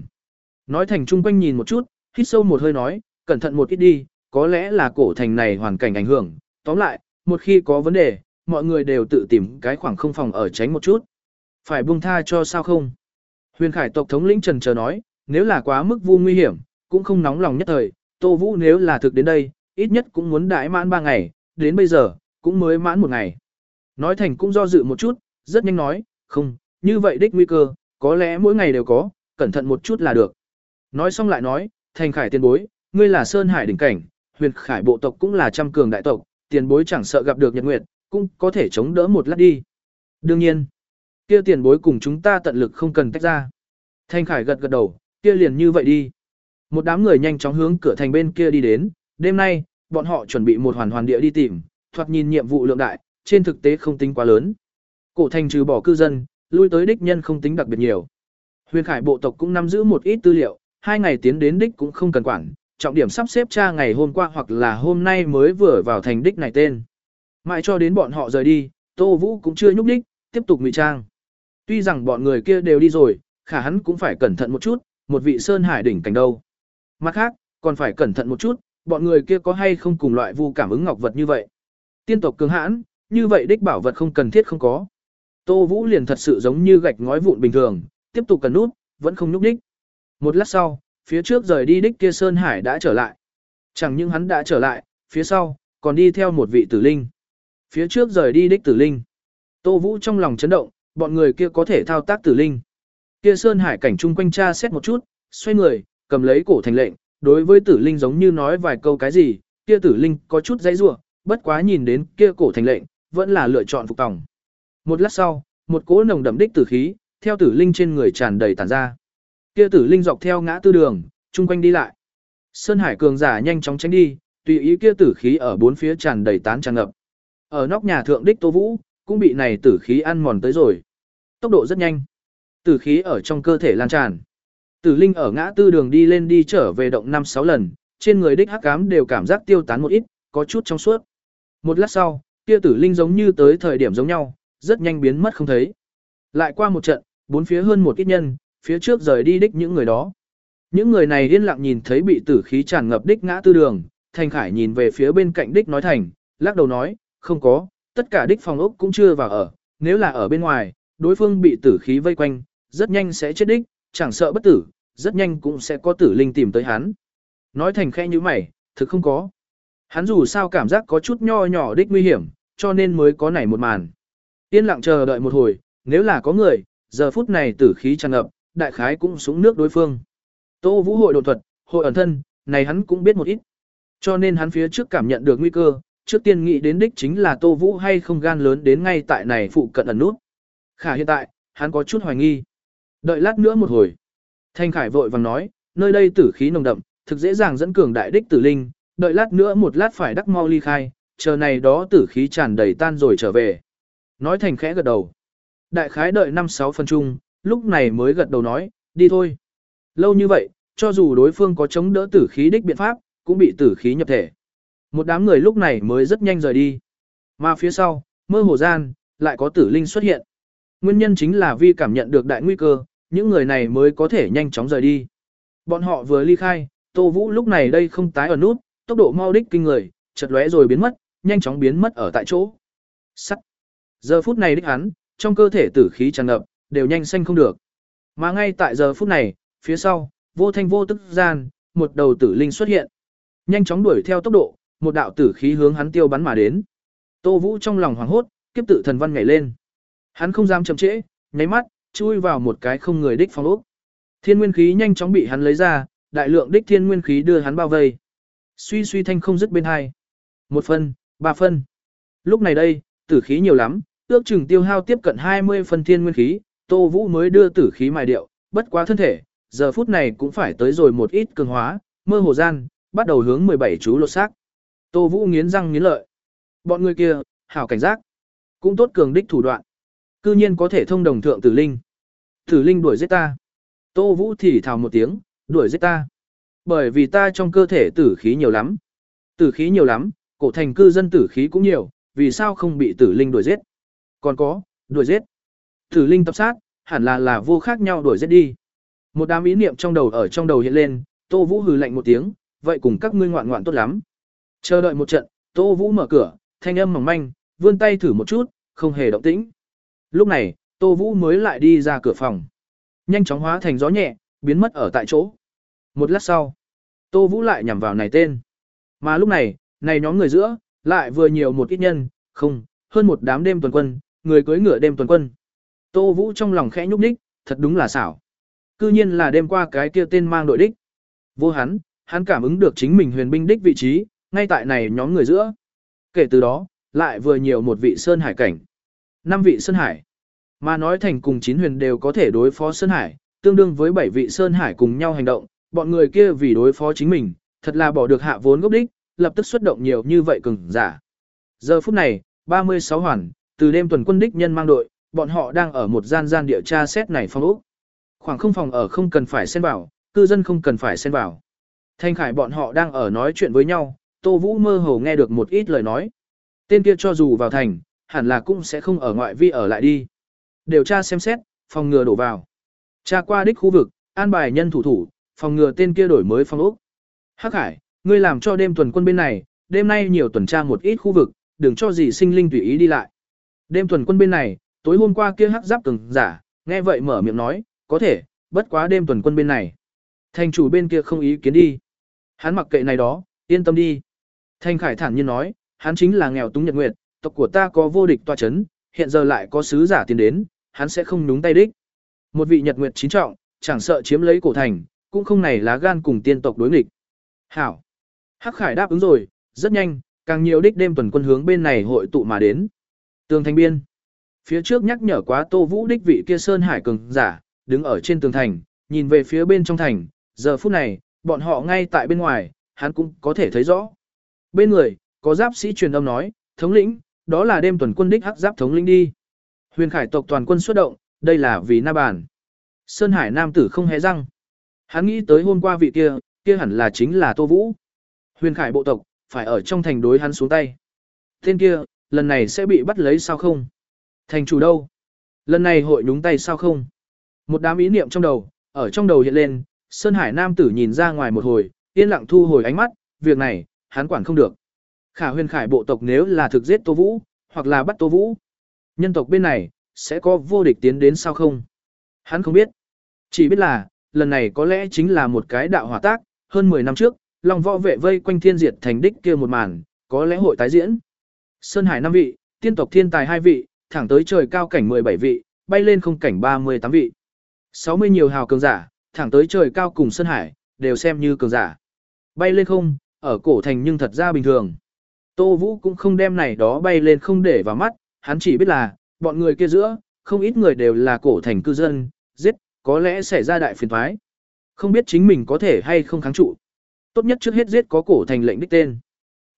Nói thành trung quanh nhìn một chút, hít sâu một hơi nói, cẩn thận một ít đi, có lẽ là cổ thành này hoàn cảnh ảnh hưởng. Tóm lại, một khi có vấn đề, mọi người đều tự tìm cái khoảng không phòng ở tránh một chút. Phải buông tha cho sao không? Huyền Khải tộc thống lĩnh Trần chờ nói, nếu là quá mức vu nguy hiểm, cũng không nóng lòng nhất thời, Tô Vũ nếu là thực đến đây, ít nhất cũng muốn đãi mãn 3 ngày, đến bây giờ, cũng mới mãn một ngày. Nói thành cũng do dự một chút, rất nhanh nói, không, như vậy đích nguy cơ, có lẽ mỗi ngày đều có, cẩn thận một chút là được. Nói xong lại nói, thành khải tiền bối, ngươi là Sơn Hải đỉnh cảnh, huyền khải bộ tộc cũng là trăm cường đại tộc, tiền bối chẳng sợ gặp được nhật nguyệt, cũng có thể chống đỡ một lát đi. Đương nhiên, kia tiền bối cùng chúng ta tận lực không cần tách ra. Thanh khải gật gật đầu, kia liền như vậy đi. Một đám người nhanh chóng hướng cửa thành bên kia đi đến, đêm nay, bọn họ chuẩn bị một hoàn hoàn địa đi tìm, thoạt nhìn nhiệm vụ lượng đại, trên thực tế không tính quá lớn. Cổ thành trừ bỏ cư dân, lui tới đích nhân không tính đặc biệt nhiều. Huyền Khải bộ tộc cũng nắm giữ một ít tư liệu, hai ngày tiến đến đích cũng không cần quản, trọng điểm sắp xếp tra ngày hôm qua hoặc là hôm nay mới vừa vào thành đích này tên. Mãi cho đến bọn họ rời đi, Tô Vũ cũng chưa nhúc đích, tiếp tục ngụy trang. Tuy rằng bọn người kia đều đi rồi, khả hắn cũng phải cẩn thận một chút, một vị sơn hải đỉnh cảnh đâu. Mặt khác, còn phải cẩn thận một chút, bọn người kia có hay không cùng loại vu cảm ứng ngọc vật như vậy. Tiên tộc cường hãn, như vậy đích bảo vật không cần thiết không có. Tô Vũ liền thật sự giống như gạch ngói vụn bình thường, tiếp tục cần nút, vẫn không nhúc đích. Một lát sau, phía trước rời đi đích kia Sơn Hải đã trở lại. Chẳng những hắn đã trở lại, phía sau, còn đi theo một vị tử linh. Phía trước rời đi đích tử linh. Tô Vũ trong lòng chấn động, bọn người kia có thể thao tác tử linh. Kia Sơn Hải cảnh chung quanh tra xét một chút, xoay người, cầm lấy cổ thành lệnh, đối với tử linh giống như nói vài câu cái gì, kia tử linh có chút dãy rủa, bất quá nhìn đến kia cổ thành lệnh, vẫn là lựa chọn phục tòng. Một lát sau, một cỗ nồng đậm đích tử khí, theo tử linh trên người tràn đầy tản ra. Kia tử linh dọc theo ngã tư đường, chung quanh đi lại. Sơn Hải cường giả nhanh chóng tránh đi, tùy ý kia tử khí ở bốn phía tràn đầy tán tràn ngập. Ở nóc nhà thượng đích Tô Vũ, cũng bị này tử khí ăn mòn tới rồi. Tốc độ rất nhanh. Tử khí ở trong cơ thể lan tràn. Tử linh ở ngã tư đường đi lên đi trở về động 5-6 lần, trên người đích hắc ám đều cảm giác tiêu tán một ít, có chút trong suốt. Một lát sau, kia tử linh giống như tới thời điểm giống nhau, rất nhanh biến mất không thấy. Lại qua một trận, bốn phía hơn một ít nhân, phía trước rời đi đích những người đó. Những người này yên lặng nhìn thấy bị tử khí tràn ngập đích ngã tư đường, Thành Khải nhìn về phía bên cạnh đích nói thành, lắc đầu nói, không có, tất cả đích phòng ốc cũng chưa vào ở, nếu là ở bên ngoài, đối phương bị tử khí vây quanh, rất nhanh sẽ chết đích, chẳng sợ bất tử, rất nhanh cũng sẽ có tử linh tìm tới hắn. Nói thành khẽ như mày, thực không có. Hắn dù sao cảm giác có chút nho nhỏ đích nguy hiểm, cho nên mới có nảy một màn. Yên lặng chờ đợi một hồi, nếu là có người, giờ phút này tử khí tràn ngập, đại khái cũng súng nước đối phương. Tô Vũ hội đột thuật, hội ẩn thân, này hắn cũng biết một ít. Cho nên hắn phía trước cảm nhận được nguy cơ, trước tiên nghĩ đến đích chính là Tô Vũ hay không gan lớn đến ngay tại này phụ cận ẩn nút. Khả hiện tại, hắn có chút hoài nghi. Đợi lát nữa một hồi. Thanh Khải vội vàng nói, nơi đây tử khí nồng đậm, thực dễ dàng dẫn cường đại đích tử linh, đợi lát nữa một lát phải đắc mau ly khai, chờ này đó tử khí tràn đầy tan rồi trở về. Nói thành khẽ gật đầu. Đại khái đợi 5-6 phân chung, lúc này mới gật đầu nói, đi thôi. Lâu như vậy, cho dù đối phương có chống đỡ tử khí đích biện pháp, cũng bị tử khí nhập thể. Một đám người lúc này mới rất nhanh rời đi. Mà phía sau, mơ hồ gian, lại có tử linh xuất hiện. Nguyên nhân chính là vì cảm nhận được đại nguy cơ, những người này mới có thể nhanh chóng rời đi. Bọn họ vừa ly khai, Tô Vũ lúc này đây không tái ở nút, tốc độ mau đích kinh người, chợt lóe rồi biến mất, nhanh chóng biến mất ở tại chỗ. Sắt. Giờ phút này đích hắn, trong cơ thể tử khí tràn ngập, đều nhanh xanh không được. Mà ngay tại giờ phút này, phía sau, vô thanh vô tức gian, một đầu tử linh xuất hiện. Nhanh chóng đuổi theo tốc độ, một đạo tử khí hướng hắn tiêu bắn mà đến. Tô Vũ trong lòng hoảng hốt, kiếp tự thần văn nhảy lên. Hắn không dám chậm trễ, nháy mắt, chui vào một cái không người đích phong ốc. Thiên nguyên khí nhanh chóng bị hắn lấy ra, đại lượng đích thiên nguyên khí đưa hắn bao vây. Suy suy thanh không dứt bên hai. Một phân, ba phân. Lúc này đây, tử khí nhiều lắm, ước chừng tiêu hao tiếp cận 20 phân thiên nguyên khí, Tô Vũ mới đưa tử khí mài điệu, bất quá thân thể, giờ phút này cũng phải tới rồi một ít cường hóa, mơ hồ gian, bắt đầu hướng 17 chú lột xác. Tô Vũ nghiến răng nghiến lợi. Bọn người kia, hảo cảnh giác, cũng tốt cường đích thủ đoạn. Cư nhiên có thể thông đồng thượng tử linh. Tử linh đuổi giết ta. Tô Vũ thì thào một tiếng, đuổi giết ta. Bởi vì ta trong cơ thể tử khí nhiều lắm. Tử khí nhiều lắm, cổ thành cư dân tử khí cũng nhiều, vì sao không bị tử linh đuổi giết? Còn có, đuổi giết. Tử linh tập sát, hẳn là là vô khác nhau đuổi giết đi. Một đám ý niệm trong đầu ở trong đầu hiện lên, Tô Vũ hừ lạnh một tiếng, vậy cùng các ngươi ngoạn ngoạn tốt lắm. Chờ đợi một trận, Tô Vũ mở cửa, thanh âm mỏng manh, vươn tay thử một chút, không hề động tĩnh. Lúc này, Tô Vũ mới lại đi ra cửa phòng. Nhanh chóng hóa thành gió nhẹ, biến mất ở tại chỗ. Một lát sau, Tô Vũ lại nhằm vào này tên. Mà lúc này, này nhóm người giữa, lại vừa nhiều một ít nhân, không, hơn một đám đêm tuần quân, người cưới ngựa đêm tuần quân. Tô Vũ trong lòng khẽ nhúc nhích, thật đúng là xảo. Cư nhiên là đêm qua cái kia tên mang đội đích. Vô hắn, hắn cảm ứng được chính mình huyền binh đích vị trí, ngay tại này nhóm người giữa. Kể từ đó, lại vừa nhiều một vị Sơn Hải cảnh. năm vị Sơn Hải. Mà nói thành cùng chín huyền đều có thể đối phó Sơn Hải, tương đương với bảy vị Sơn Hải cùng nhau hành động, bọn người kia vì đối phó chính mình, thật là bỏ được hạ vốn gốc đích, lập tức xuất động nhiều như vậy cường giả. Giờ phút này, 36 hoàn, từ đêm tuần quân đích nhân mang đội, bọn họ đang ở một gian gian địa tra xét này phong ốc. Khoảng không phòng ở không cần phải xen vào, cư dân không cần phải xen vào. Thanh Khải bọn họ đang ở nói chuyện với nhau, Tô Vũ mơ hồ nghe được một ít lời nói. Tên kia cho dù vào thành, hẳn là cũng sẽ không ở ngoại vi ở lại đi. Điều tra xem xét, phòng ngừa đổ vào. Tra qua đích khu vực, an bài nhân thủ thủ, phòng ngừa tên kia đổi mới phong ốc. Hắc Hải, ngươi làm cho đêm tuần quân bên này, đêm nay nhiều tuần tra một ít khu vực, đừng cho gì sinh linh tùy ý đi lại. Đêm tuần quân bên này, tối hôm qua kia hắc giáp từng giả, nghe vậy mở miệng nói, có thể, bất quá đêm tuần quân bên này. Thành chủ bên kia không ý kiến đi. Hắn mặc kệ này đó, yên tâm đi. Thanh Khải thản nhiên nói, hắn chính là nghèo túng nhật nguyệt, tộc của ta có vô địch tòa chấn, hiện giờ lại có sứ giả tiến đến, hắn sẽ không nhúng tay đích. Một vị nhật nguyệt chín trọng, chẳng sợ chiếm lấy cổ thành, cũng không này lá gan cùng tiên tộc đối nghịch. Hảo. Hắc Khải đáp ứng rồi, rất nhanh, càng nhiều đích đêm tuần quân hướng bên này hội tụ mà đến. Tường thành biên. Phía trước nhắc nhở quá Tô Vũ đích vị kia Sơn Hải cường giả, đứng ở trên tường thành, nhìn về phía bên trong thành, giờ phút này, bọn họ ngay tại bên ngoài, hắn cũng có thể thấy rõ. Bên người, có giáp sĩ truyền âm nói, thống lĩnh, đó là đêm tuần quân đích hắc giáp thống lĩnh đi. Huyền khải tộc toàn quân xuất động, đây là vì na bản. Sơn Hải nam tử không hề răng. Hắn nghĩ tới hôm qua vị kia, kia hẳn là chính là Tô Vũ. Huyền khải bộ tộc, phải ở trong thành đối hắn xuống tay. Tên kia, lần này sẽ bị bắt lấy sao không? Thành chủ đâu? Lần này hội nhúng tay sao không? Một đám ý niệm trong đầu, ở trong đầu hiện lên, Sơn Hải nam tử nhìn ra ngoài một hồi, yên lặng thu hồi ánh mắt, việc này, hắn quản không được. Khả huyền khải bộ tộc nếu là thực giết Tô Vũ, hoặc là bắt Tô Vũ, nhân tộc bên này, sẽ có vô địch tiến đến sao không? Hắn không biết. Chỉ biết là, lần này có lẽ chính là một cái đạo hỏa tác, hơn 10 năm trước, lòng võ vệ vây quanh thiên diệt thành đích kia một màn, có lẽ hội tái diễn. Sơn Hải 5 vị, tiên tộc thiên tài 2 vị, thẳng tới trời cao cảnh 17 vị, bay lên không cảnh 38 vị. 60 nhiều hào cường giả, thẳng tới trời cao cùng Sơn Hải, đều xem như cường giả. Bay lên không, ở cổ thành nhưng thật ra bình thường. Tô Vũ cũng không đem này đó bay lên không để vào mắt, hắn chỉ biết là, bọn người kia giữa, không ít người đều là cổ thành cư dân, giết, có lẽ xảy ra đại phiền thoái. Không biết chính mình có thể hay không kháng trụ. Tốt nhất trước hết giết có cổ thành lệnh đích tên.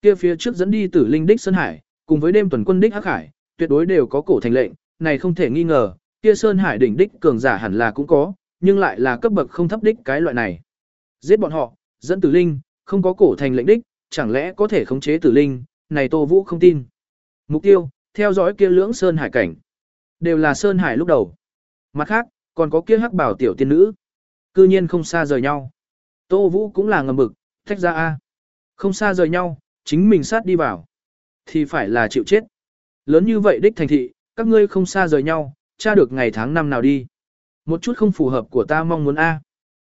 Kia phía trước dẫn đi tử linh đích Sơn Hải, cùng với đêm tuần quân đích Hắc Hải, tuyệt đối đều có cổ thành lệnh, này không thể nghi ngờ, kia Sơn Hải đỉnh đích cường giả hẳn là cũng có, nhưng lại là cấp bậc không thấp đích cái loại này. Giết bọn họ, dẫn tử linh, không có cổ thành lệnh đích, chẳng lẽ có thể khống chế tử linh, này Tô Vũ không tin. Mục tiêu, theo dõi kia lưỡng Sơn Hải cảnh. Đều là Sơn Hải lúc đầu. Mặt khác, còn có kia hắc bảo tiểu tiên nữ. Cư nhiên không xa rời nhau. Tô Vũ cũng là ngầm bực, thách ra A. Không xa rời nhau, chính mình sát đi vào. Thì phải là chịu chết. Lớn như vậy đích thành thị, các ngươi không xa rời nhau, tra được ngày tháng năm nào đi. Một chút không phù hợp của ta mong muốn A.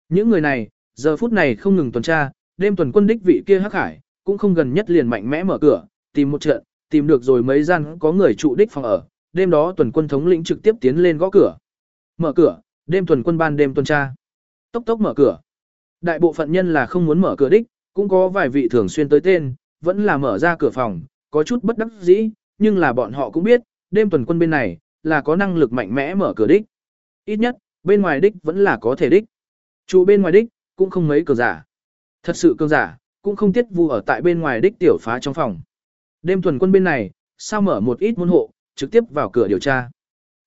Những người này, giờ phút này không ngừng tuần tra, đêm tuần quân đích vị kia hắc hải, cũng không gần nhất liền mạnh mẽ mở cửa, tìm một trận, tìm được rồi mấy gian có người trụ đích phòng ở, đêm đó tuần quân thống lĩnh trực tiếp tiến lên gõ cửa. Mở cửa, đêm tuần quân ban đêm tuần tra. Tốc tốc mở cửa. Đại bộ phận nhân là không muốn mở cửa đích, cũng có vài vị thường xuyên tới tên, vẫn là mở ra cửa phòng, có chút bất đắc dĩ, nhưng là bọn họ cũng biết, đêm tuần quân bên này, là có năng lực mạnh mẽ mở cửa đích. Ít nhất, bên ngoài đích vẫn là có thể đích. chủ bên ngoài đích, cũng không mấy cường giả. Thật sự cường giả, cũng không tiết vu ở tại bên ngoài đích tiểu phá trong phòng. Đêm tuần quân bên này, sao mở một ít môn hộ, trực tiếp vào cửa điều tra.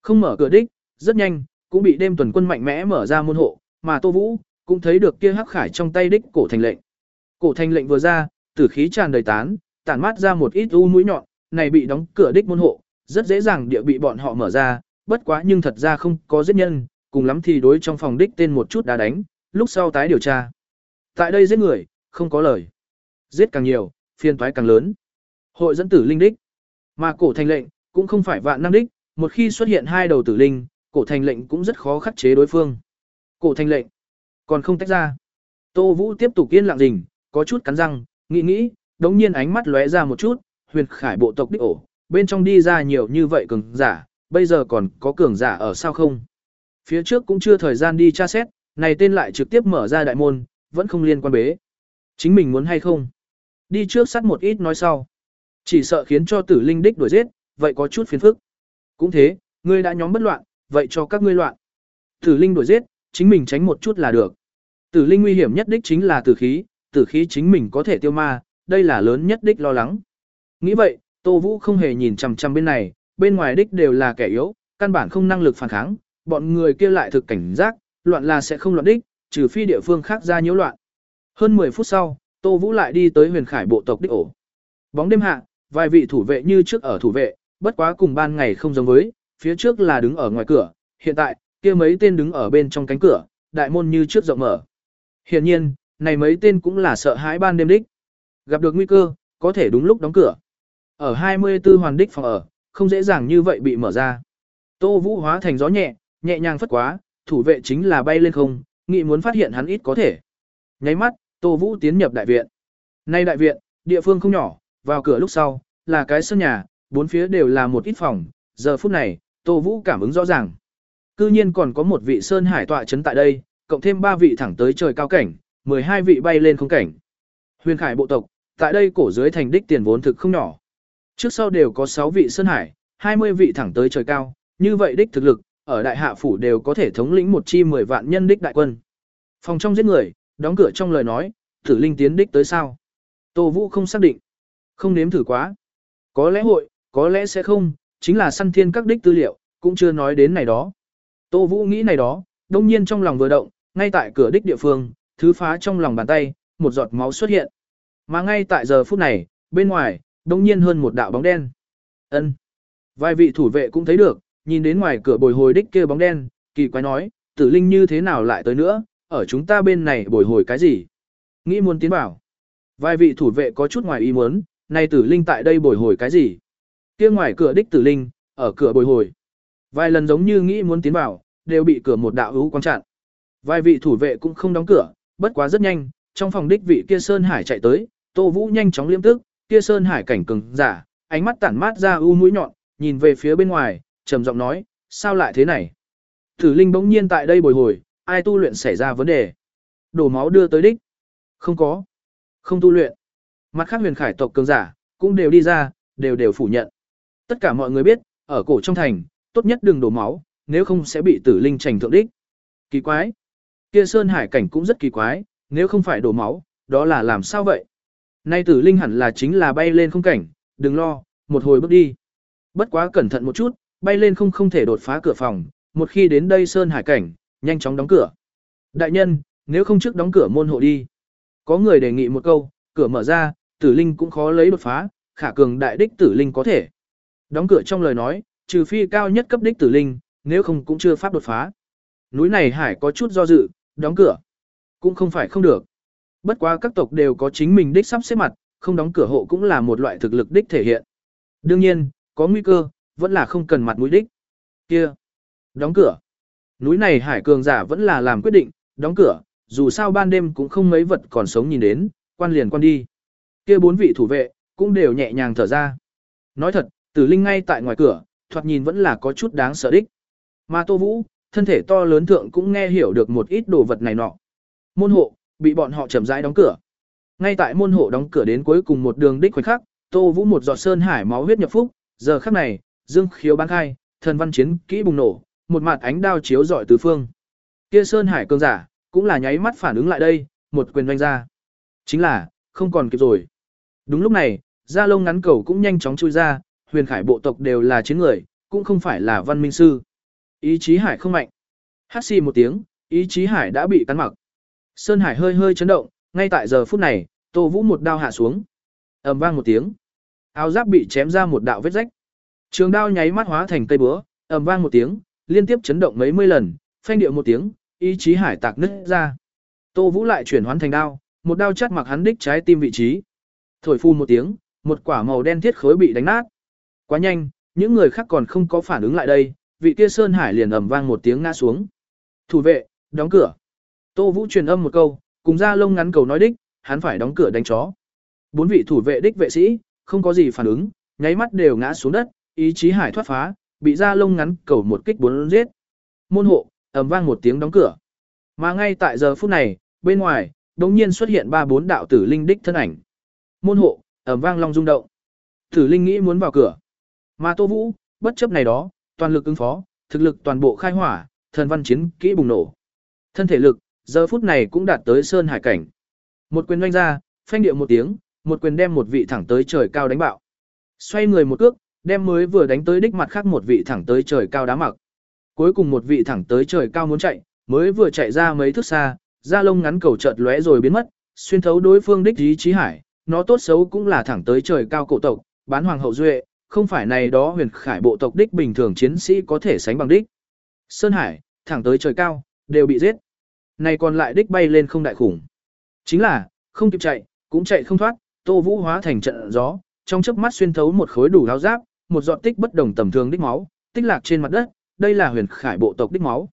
Không mở cửa đích, rất nhanh, cũng bị đêm tuần quân mạnh mẽ mở ra môn hộ, mà Tô Vũ, cũng thấy được kia hắc khải trong tay đích cổ thành lệnh. Cổ thành lệnh vừa ra, tử khí tràn đầy tán, tản mát ra một ít u mũi nhọn, này bị đóng cửa đích môn hộ, rất dễ dàng địa bị bọn họ mở ra, bất quá nhưng thật ra không có giết nhân, cùng lắm thì đối trong phòng đích tên một chút đã đánh, lúc sau tái điều tra. Tại đây giết người, không có lời. Giết càng nhiều, phiên toái càng lớn. Hội dẫn tử linh đích. Mà cổ thành lệnh, cũng không phải vạn năng đích, một khi xuất hiện hai đầu tử linh, cổ thành lệnh cũng rất khó khắc chế đối phương. Cổ thành lệnh, còn không tách ra. Tô Vũ tiếp tục yên lặng rình, có chút cắn răng, nghĩ nghĩ, đống nhiên ánh mắt lóe ra một chút, huyền khải bộ tộc đích ổ, bên trong đi ra nhiều như vậy cường giả, bây giờ còn có cường giả ở sao không? Phía trước cũng chưa thời gian đi tra xét, này tên lại trực tiếp mở ra đại môn, vẫn không liên quan bế. Chính mình muốn hay không? Đi trước sắt một ít nói sau. Chỉ sợ khiến cho tử linh đích đuổi giết, vậy có chút phiền phức. Cũng thế, ngươi đã nhóm bất loạn, vậy cho các ngươi loạn. Tử linh đuổi giết, chính mình tránh một chút là được. Tử linh nguy hiểm nhất đích chính là tử khí, tử khí chính mình có thể tiêu ma, đây là lớn nhất đích lo lắng. Nghĩ vậy, Tô Vũ không hề nhìn chằm chằm bên này, bên ngoài đích đều là kẻ yếu, căn bản không năng lực phản kháng, bọn người kia lại thực cảnh giác, loạn là sẽ không loạn đích, trừ phi địa phương khác ra nhiễu loạn. Hơn 10 phút sau, Tô Vũ lại đi tới huyền khải bộ tộc đích ổ. Bóng đêm hạ, vài vị thủ vệ như trước ở thủ vệ, bất quá cùng ban ngày không giống với, phía trước là đứng ở ngoài cửa, hiện tại, kia mấy tên đứng ở bên trong cánh cửa, đại môn như trước rộng mở. Hiển nhiên, này mấy tên cũng là sợ hãi ban đêm đích. Gặp được nguy cơ, có thể đúng lúc đóng cửa. Ở 24 hoàn đích phòng ở, không dễ dàng như vậy bị mở ra. Tô Vũ hóa thành gió nhẹ, nhẹ nhàng phất quá, thủ vệ chính là bay lên không, nghĩ muốn phát hiện hắn ít có thể. Nháy mắt, Tô Vũ tiến nhập đại viện. Nay đại viện, địa phương không nhỏ, vào cửa lúc sau, là cái sân nhà, bốn phía đều là một ít phòng, giờ phút này, Tô Vũ cảm ứng rõ ràng. Cư nhiên còn có một vị sơn hải tọa chấn tại đây, cộng thêm ba vị thẳng tới trời cao cảnh, 12 vị bay lên không cảnh. Huyền Khải bộ tộc, tại đây cổ dưới thành đích tiền vốn thực không nhỏ. Trước sau đều có 6 vị sơn hải, 20 vị thẳng tới trời cao, như vậy đích thực lực, ở đại hạ phủ đều có thể thống lĩnh một chi 10 vạn nhân đích đại quân. Phòng trong giết người, đóng cửa trong lời nói, tử linh tiến đích tới sao. Tô Vũ không xác định. Không nếm thử quá. Có lẽ hội, có lẽ sẽ không, chính là săn thiên các đích tư liệu, cũng chưa nói đến này đó. Tô Vũ nghĩ này đó, đông nhiên trong lòng vừa động, ngay tại cửa đích địa phương, thứ phá trong lòng bàn tay, một giọt máu xuất hiện. Mà ngay tại giờ phút này, bên ngoài, đông nhiên hơn một đạo bóng đen. ân Vài vị thủ vệ cũng thấy được, nhìn đến ngoài cửa bồi hồi đích kia bóng đen, kỳ quái nói, tử linh như thế nào lại tới nữa, ở chúng ta bên này bồi hồi cái gì? Nghĩ muốn tiến bảo. Vài vị thủ vệ có chút ngoài ý muốn, này tử linh tại đây bồi hồi cái gì? Kia ngoài cửa đích tử linh, ở cửa bồi hồi. Vài lần giống như nghĩ muốn tiến vào, đều bị cửa một đạo hữu quang chặn. Vài vị thủ vệ cũng không đóng cửa, bất quá rất nhanh, trong phòng đích vị kia Sơn Hải chạy tới, Tô Vũ nhanh chóng liêm tức, kia Sơn Hải cảnh cường giả, ánh mắt tản mát ra u mũi nhọn, nhìn về phía bên ngoài, trầm giọng nói, sao lại thế này? Tử linh bỗng nhiên tại đây bồi hồi, ai tu luyện xảy ra vấn đề? Đổ máu đưa tới đích? Không có. Không tu luyện. Mặt khác huyền khải tộc cường giả, cũng đều đi ra, đều đều phủ nhận. Tất cả mọi người biết, ở cổ trong thành, tốt nhất đừng đổ máu, nếu không sẽ bị tử linh trành thượng đích. Kỳ quái. Kia sơn hải cảnh cũng rất kỳ quái, nếu không phải đổ máu, đó là làm sao vậy? Nay tử linh hẳn là chính là bay lên không cảnh, đừng lo, một hồi bước đi. Bất quá cẩn thận một chút, bay lên không không thể đột phá cửa phòng, một khi đến đây sơn hải cảnh, nhanh chóng đóng cửa. Đại nhân, nếu không trước đóng cửa môn hộ đi. Có người đề nghị một câu, cửa mở ra, tử linh cũng khó lấy đột phá, khả cường đại đích tử linh có thể. Đóng cửa trong lời nói, trừ phi cao nhất cấp đích tử linh, nếu không cũng chưa pháp đột phá. Núi này hải có chút do dự, đóng cửa. Cũng không phải không được. Bất quá các tộc đều có chính mình đích sắp xếp mặt, không đóng cửa hộ cũng là một loại thực lực đích thể hiện. Đương nhiên, có nguy cơ, vẫn là không cần mặt mũi đích. Kia, đóng cửa. Núi này hải cường giả vẫn là làm quyết định, đóng cửa, dù sao ban đêm cũng không mấy vật còn sống nhìn đến, quan liền quan đi. Kia bốn vị thủ vệ, cũng đều nhẹ nhàng thở ra. Nói thật, tử linh ngay tại ngoài cửa, thoạt nhìn vẫn là có chút đáng sợ đích. Mà Tô Vũ, thân thể to lớn thượng cũng nghe hiểu được một ít đồ vật này nọ. Môn hộ, bị bọn họ chậm rãi đóng cửa. Ngay tại môn hộ đóng cửa đến cuối cùng một đường đích khoảnh khắc, Tô Vũ một giọt sơn hải máu huyết nhập phúc, giờ khắc này, dương khiếu bán khai, thần văn chiến kỹ bùng nổ, một mặt ánh đao chiếu rọi tứ phương. Kia sơn hải cường giả, cũng là nháy mắt phản ứng lại đây, một quyền doanh ra. Chính là, không còn kịp rồi. Đúng lúc này, da lông ngắn cầu cũng nhanh chóng chui ra, huyền khải bộ tộc đều là chiến người, cũng không phải là văn minh sư. Ý chí hải không mạnh. Hát xì một tiếng, ý chí hải đã bị cắn mặc. Sơn hải hơi hơi chấn động, ngay tại giờ phút này, tô vũ một đao hạ xuống. ầm vang một tiếng. Áo giáp bị chém ra một đạo vết rách. Trường đao nháy mắt hóa thành cây búa, ầm vang một tiếng, liên tiếp chấn động mấy mươi lần, phanh điệu một tiếng, ý chí hải tạc nứt ra. Tô Vũ lại chuyển hoán thành đao, một đao chắt mặc hắn đích trái tim vị trí. Thổi phun một tiếng, một quả màu đen thiết khối bị đánh nát. Quá nhanh, những người khác còn không có phản ứng lại đây, vị kia Sơn Hải liền ầm vang một tiếng ngã xuống. Thủ vệ, đóng cửa. Tô Vũ truyền âm một câu, cùng ra lông ngắn cầu nói đích, hắn phải đóng cửa đánh chó. Bốn vị thủ vệ đích vệ sĩ, không có gì phản ứng, nháy mắt đều ngã xuống đất, ý chí hải thoát phá, bị ra lông ngắn cầu một kích bốn giết. Môn hộ, ầm vang một tiếng đóng cửa. Mà ngay tại giờ phút này, bên ngoài, đột nhiên xuất hiện ba bốn đạo tử linh đích thân ảnh. Môn hộ, ầm vang long rung động. Tử linh nghĩ muốn vào cửa. Mà Tô Vũ, bất chấp này đó, toàn lực ứng phó, thực lực toàn bộ khai hỏa, thần văn chiến kỹ bùng nổ. Thân thể lực, giờ phút này cũng đạt tới sơn hải cảnh. Một quyền doanh ra, phanh điệu một tiếng, một quyền đem một vị thẳng tới trời cao đánh bạo. Xoay người một cước, đem mới vừa đánh tới đích mặt khác một vị thẳng tới trời cao đá mặc. Cuối cùng một vị thẳng tới trời cao muốn chạy, mới vừa chạy ra mấy thước xa, da lông ngắn cầu chợt lóe rồi biến mất, xuyên thấu đối phương đích ý chí hải, nó tốt xấu cũng là thẳng tới trời cao cổ tộc, bán hoàng hậu duệ, không phải này đó huyền khải bộ tộc đích bình thường chiến sĩ có thể sánh bằng đích. Sơn Hải, thẳng tới trời cao, đều bị giết. Này còn lại đích bay lên không đại khủng. Chính là, không kịp chạy, cũng chạy không thoát, Tô Vũ hóa thành trận gió, trong chớp mắt xuyên thấu một khối đủ áo giáp, một giọt tích bất đồng tầm thường đích máu, tích lạc trên mặt đất, đây là huyền khải bộ tộc đích máu.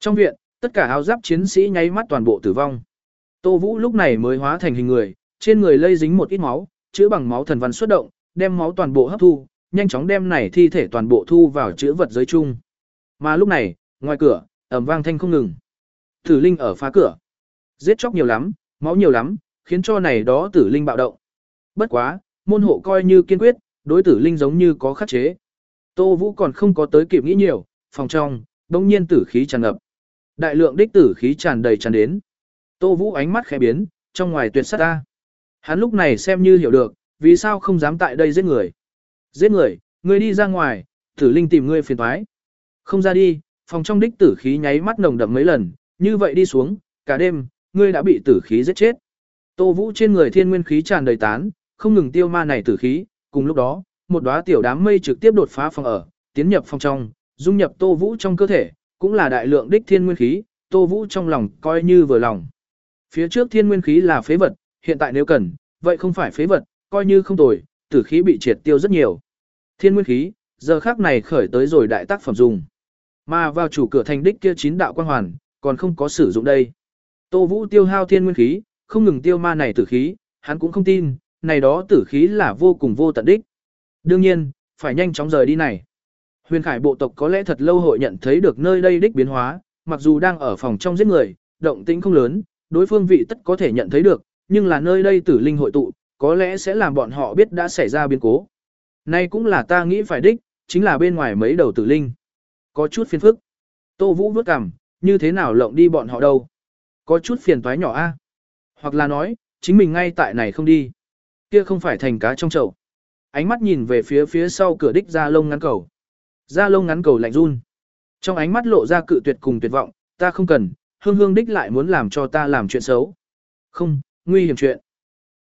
Trong viện, tất cả áo giáp chiến sĩ nháy mắt toàn bộ tử vong. Tô Vũ lúc này mới hóa thành hình người, trên người lây dính một ít máu, chữa bằng máu thần văn xuất động, đem máu toàn bộ hấp thu, nhanh chóng đem này thi thể toàn bộ thu vào chữ vật giới chung. Mà lúc này, ngoài cửa, ầm vang thanh không ngừng. Tử linh ở phá cửa. Giết chóc nhiều lắm, máu nhiều lắm, khiến cho này đó tử linh bạo động. Bất quá, môn hộ coi như kiên quyết, đối tử linh giống như có khắc chế. Tô Vũ còn không có tới kịp nghĩ nhiều, phòng trong, đông nhiên tử khí tràn ngập. Đại lượng đích tử khí tràn đầy tràn đến. Tô Vũ ánh mắt khẽ biến, trong ngoài tuyệt sát ta. Hắn lúc này xem như hiểu được, vì sao không dám tại đây giết người. Giết người, ngươi đi ra ngoài, tử linh tìm ngươi phiền toái. Không ra đi, phòng trong đích tử khí nháy mắt nồng đậm mấy lần, như vậy đi xuống, cả đêm, ngươi đã bị tử khí giết chết. Tô Vũ trên người thiên nguyên khí tràn đầy tán, không ngừng tiêu ma này tử khí, cùng lúc đó, một đóa tiểu đám mây trực tiếp đột phá phòng ở, tiến nhập phòng trong, dung nhập Tô Vũ trong cơ thể, cũng là đại lượng đích thiên nguyên khí, Tô Vũ trong lòng coi như vừa lòng. Phía trước thiên nguyên khí là phế vật, hiện tại nếu cần, vậy không phải phế vật, coi như không tồi, tử khí bị triệt tiêu rất nhiều. Thiên nguyên khí, giờ khác này khởi tới rồi đại tác phẩm dùng. Mà vào chủ cửa thành đích kia chín đạo quan hoàn, còn không có sử dụng đây. Tô Vũ tiêu hao thiên nguyên khí, không ngừng tiêu ma này tử khí, hắn cũng không tin, này đó tử khí là vô cùng vô tận đích. Đương nhiên, phải nhanh chóng rời đi này. Huyền Khải bộ tộc có lẽ thật lâu hội nhận thấy được nơi đây đích biến hóa, mặc dù đang ở phòng trong giết người, động tĩnh không lớn, đối phương vị tất có thể nhận thấy được, nhưng là nơi đây tử linh hội tụ, có lẽ sẽ làm bọn họ biết đã xảy ra biến cố. Nay cũng là ta nghĩ phải đích, chính là bên ngoài mấy đầu tử linh. Có chút phiền phức. Tô Vũ vứt cằm, như thế nào lộng đi bọn họ đâu. Có chút phiền toái nhỏ a Hoặc là nói, chính mình ngay tại này không đi. Kia không phải thành cá trong chậu. Ánh mắt nhìn về phía phía sau cửa đích ra lông ngắn cầu. Ra lông ngắn cầu lạnh run. Trong ánh mắt lộ ra cự tuyệt cùng tuyệt vọng, ta không cần, hương hương đích lại muốn làm cho ta làm chuyện xấu. Không, nguy hiểm chuyện.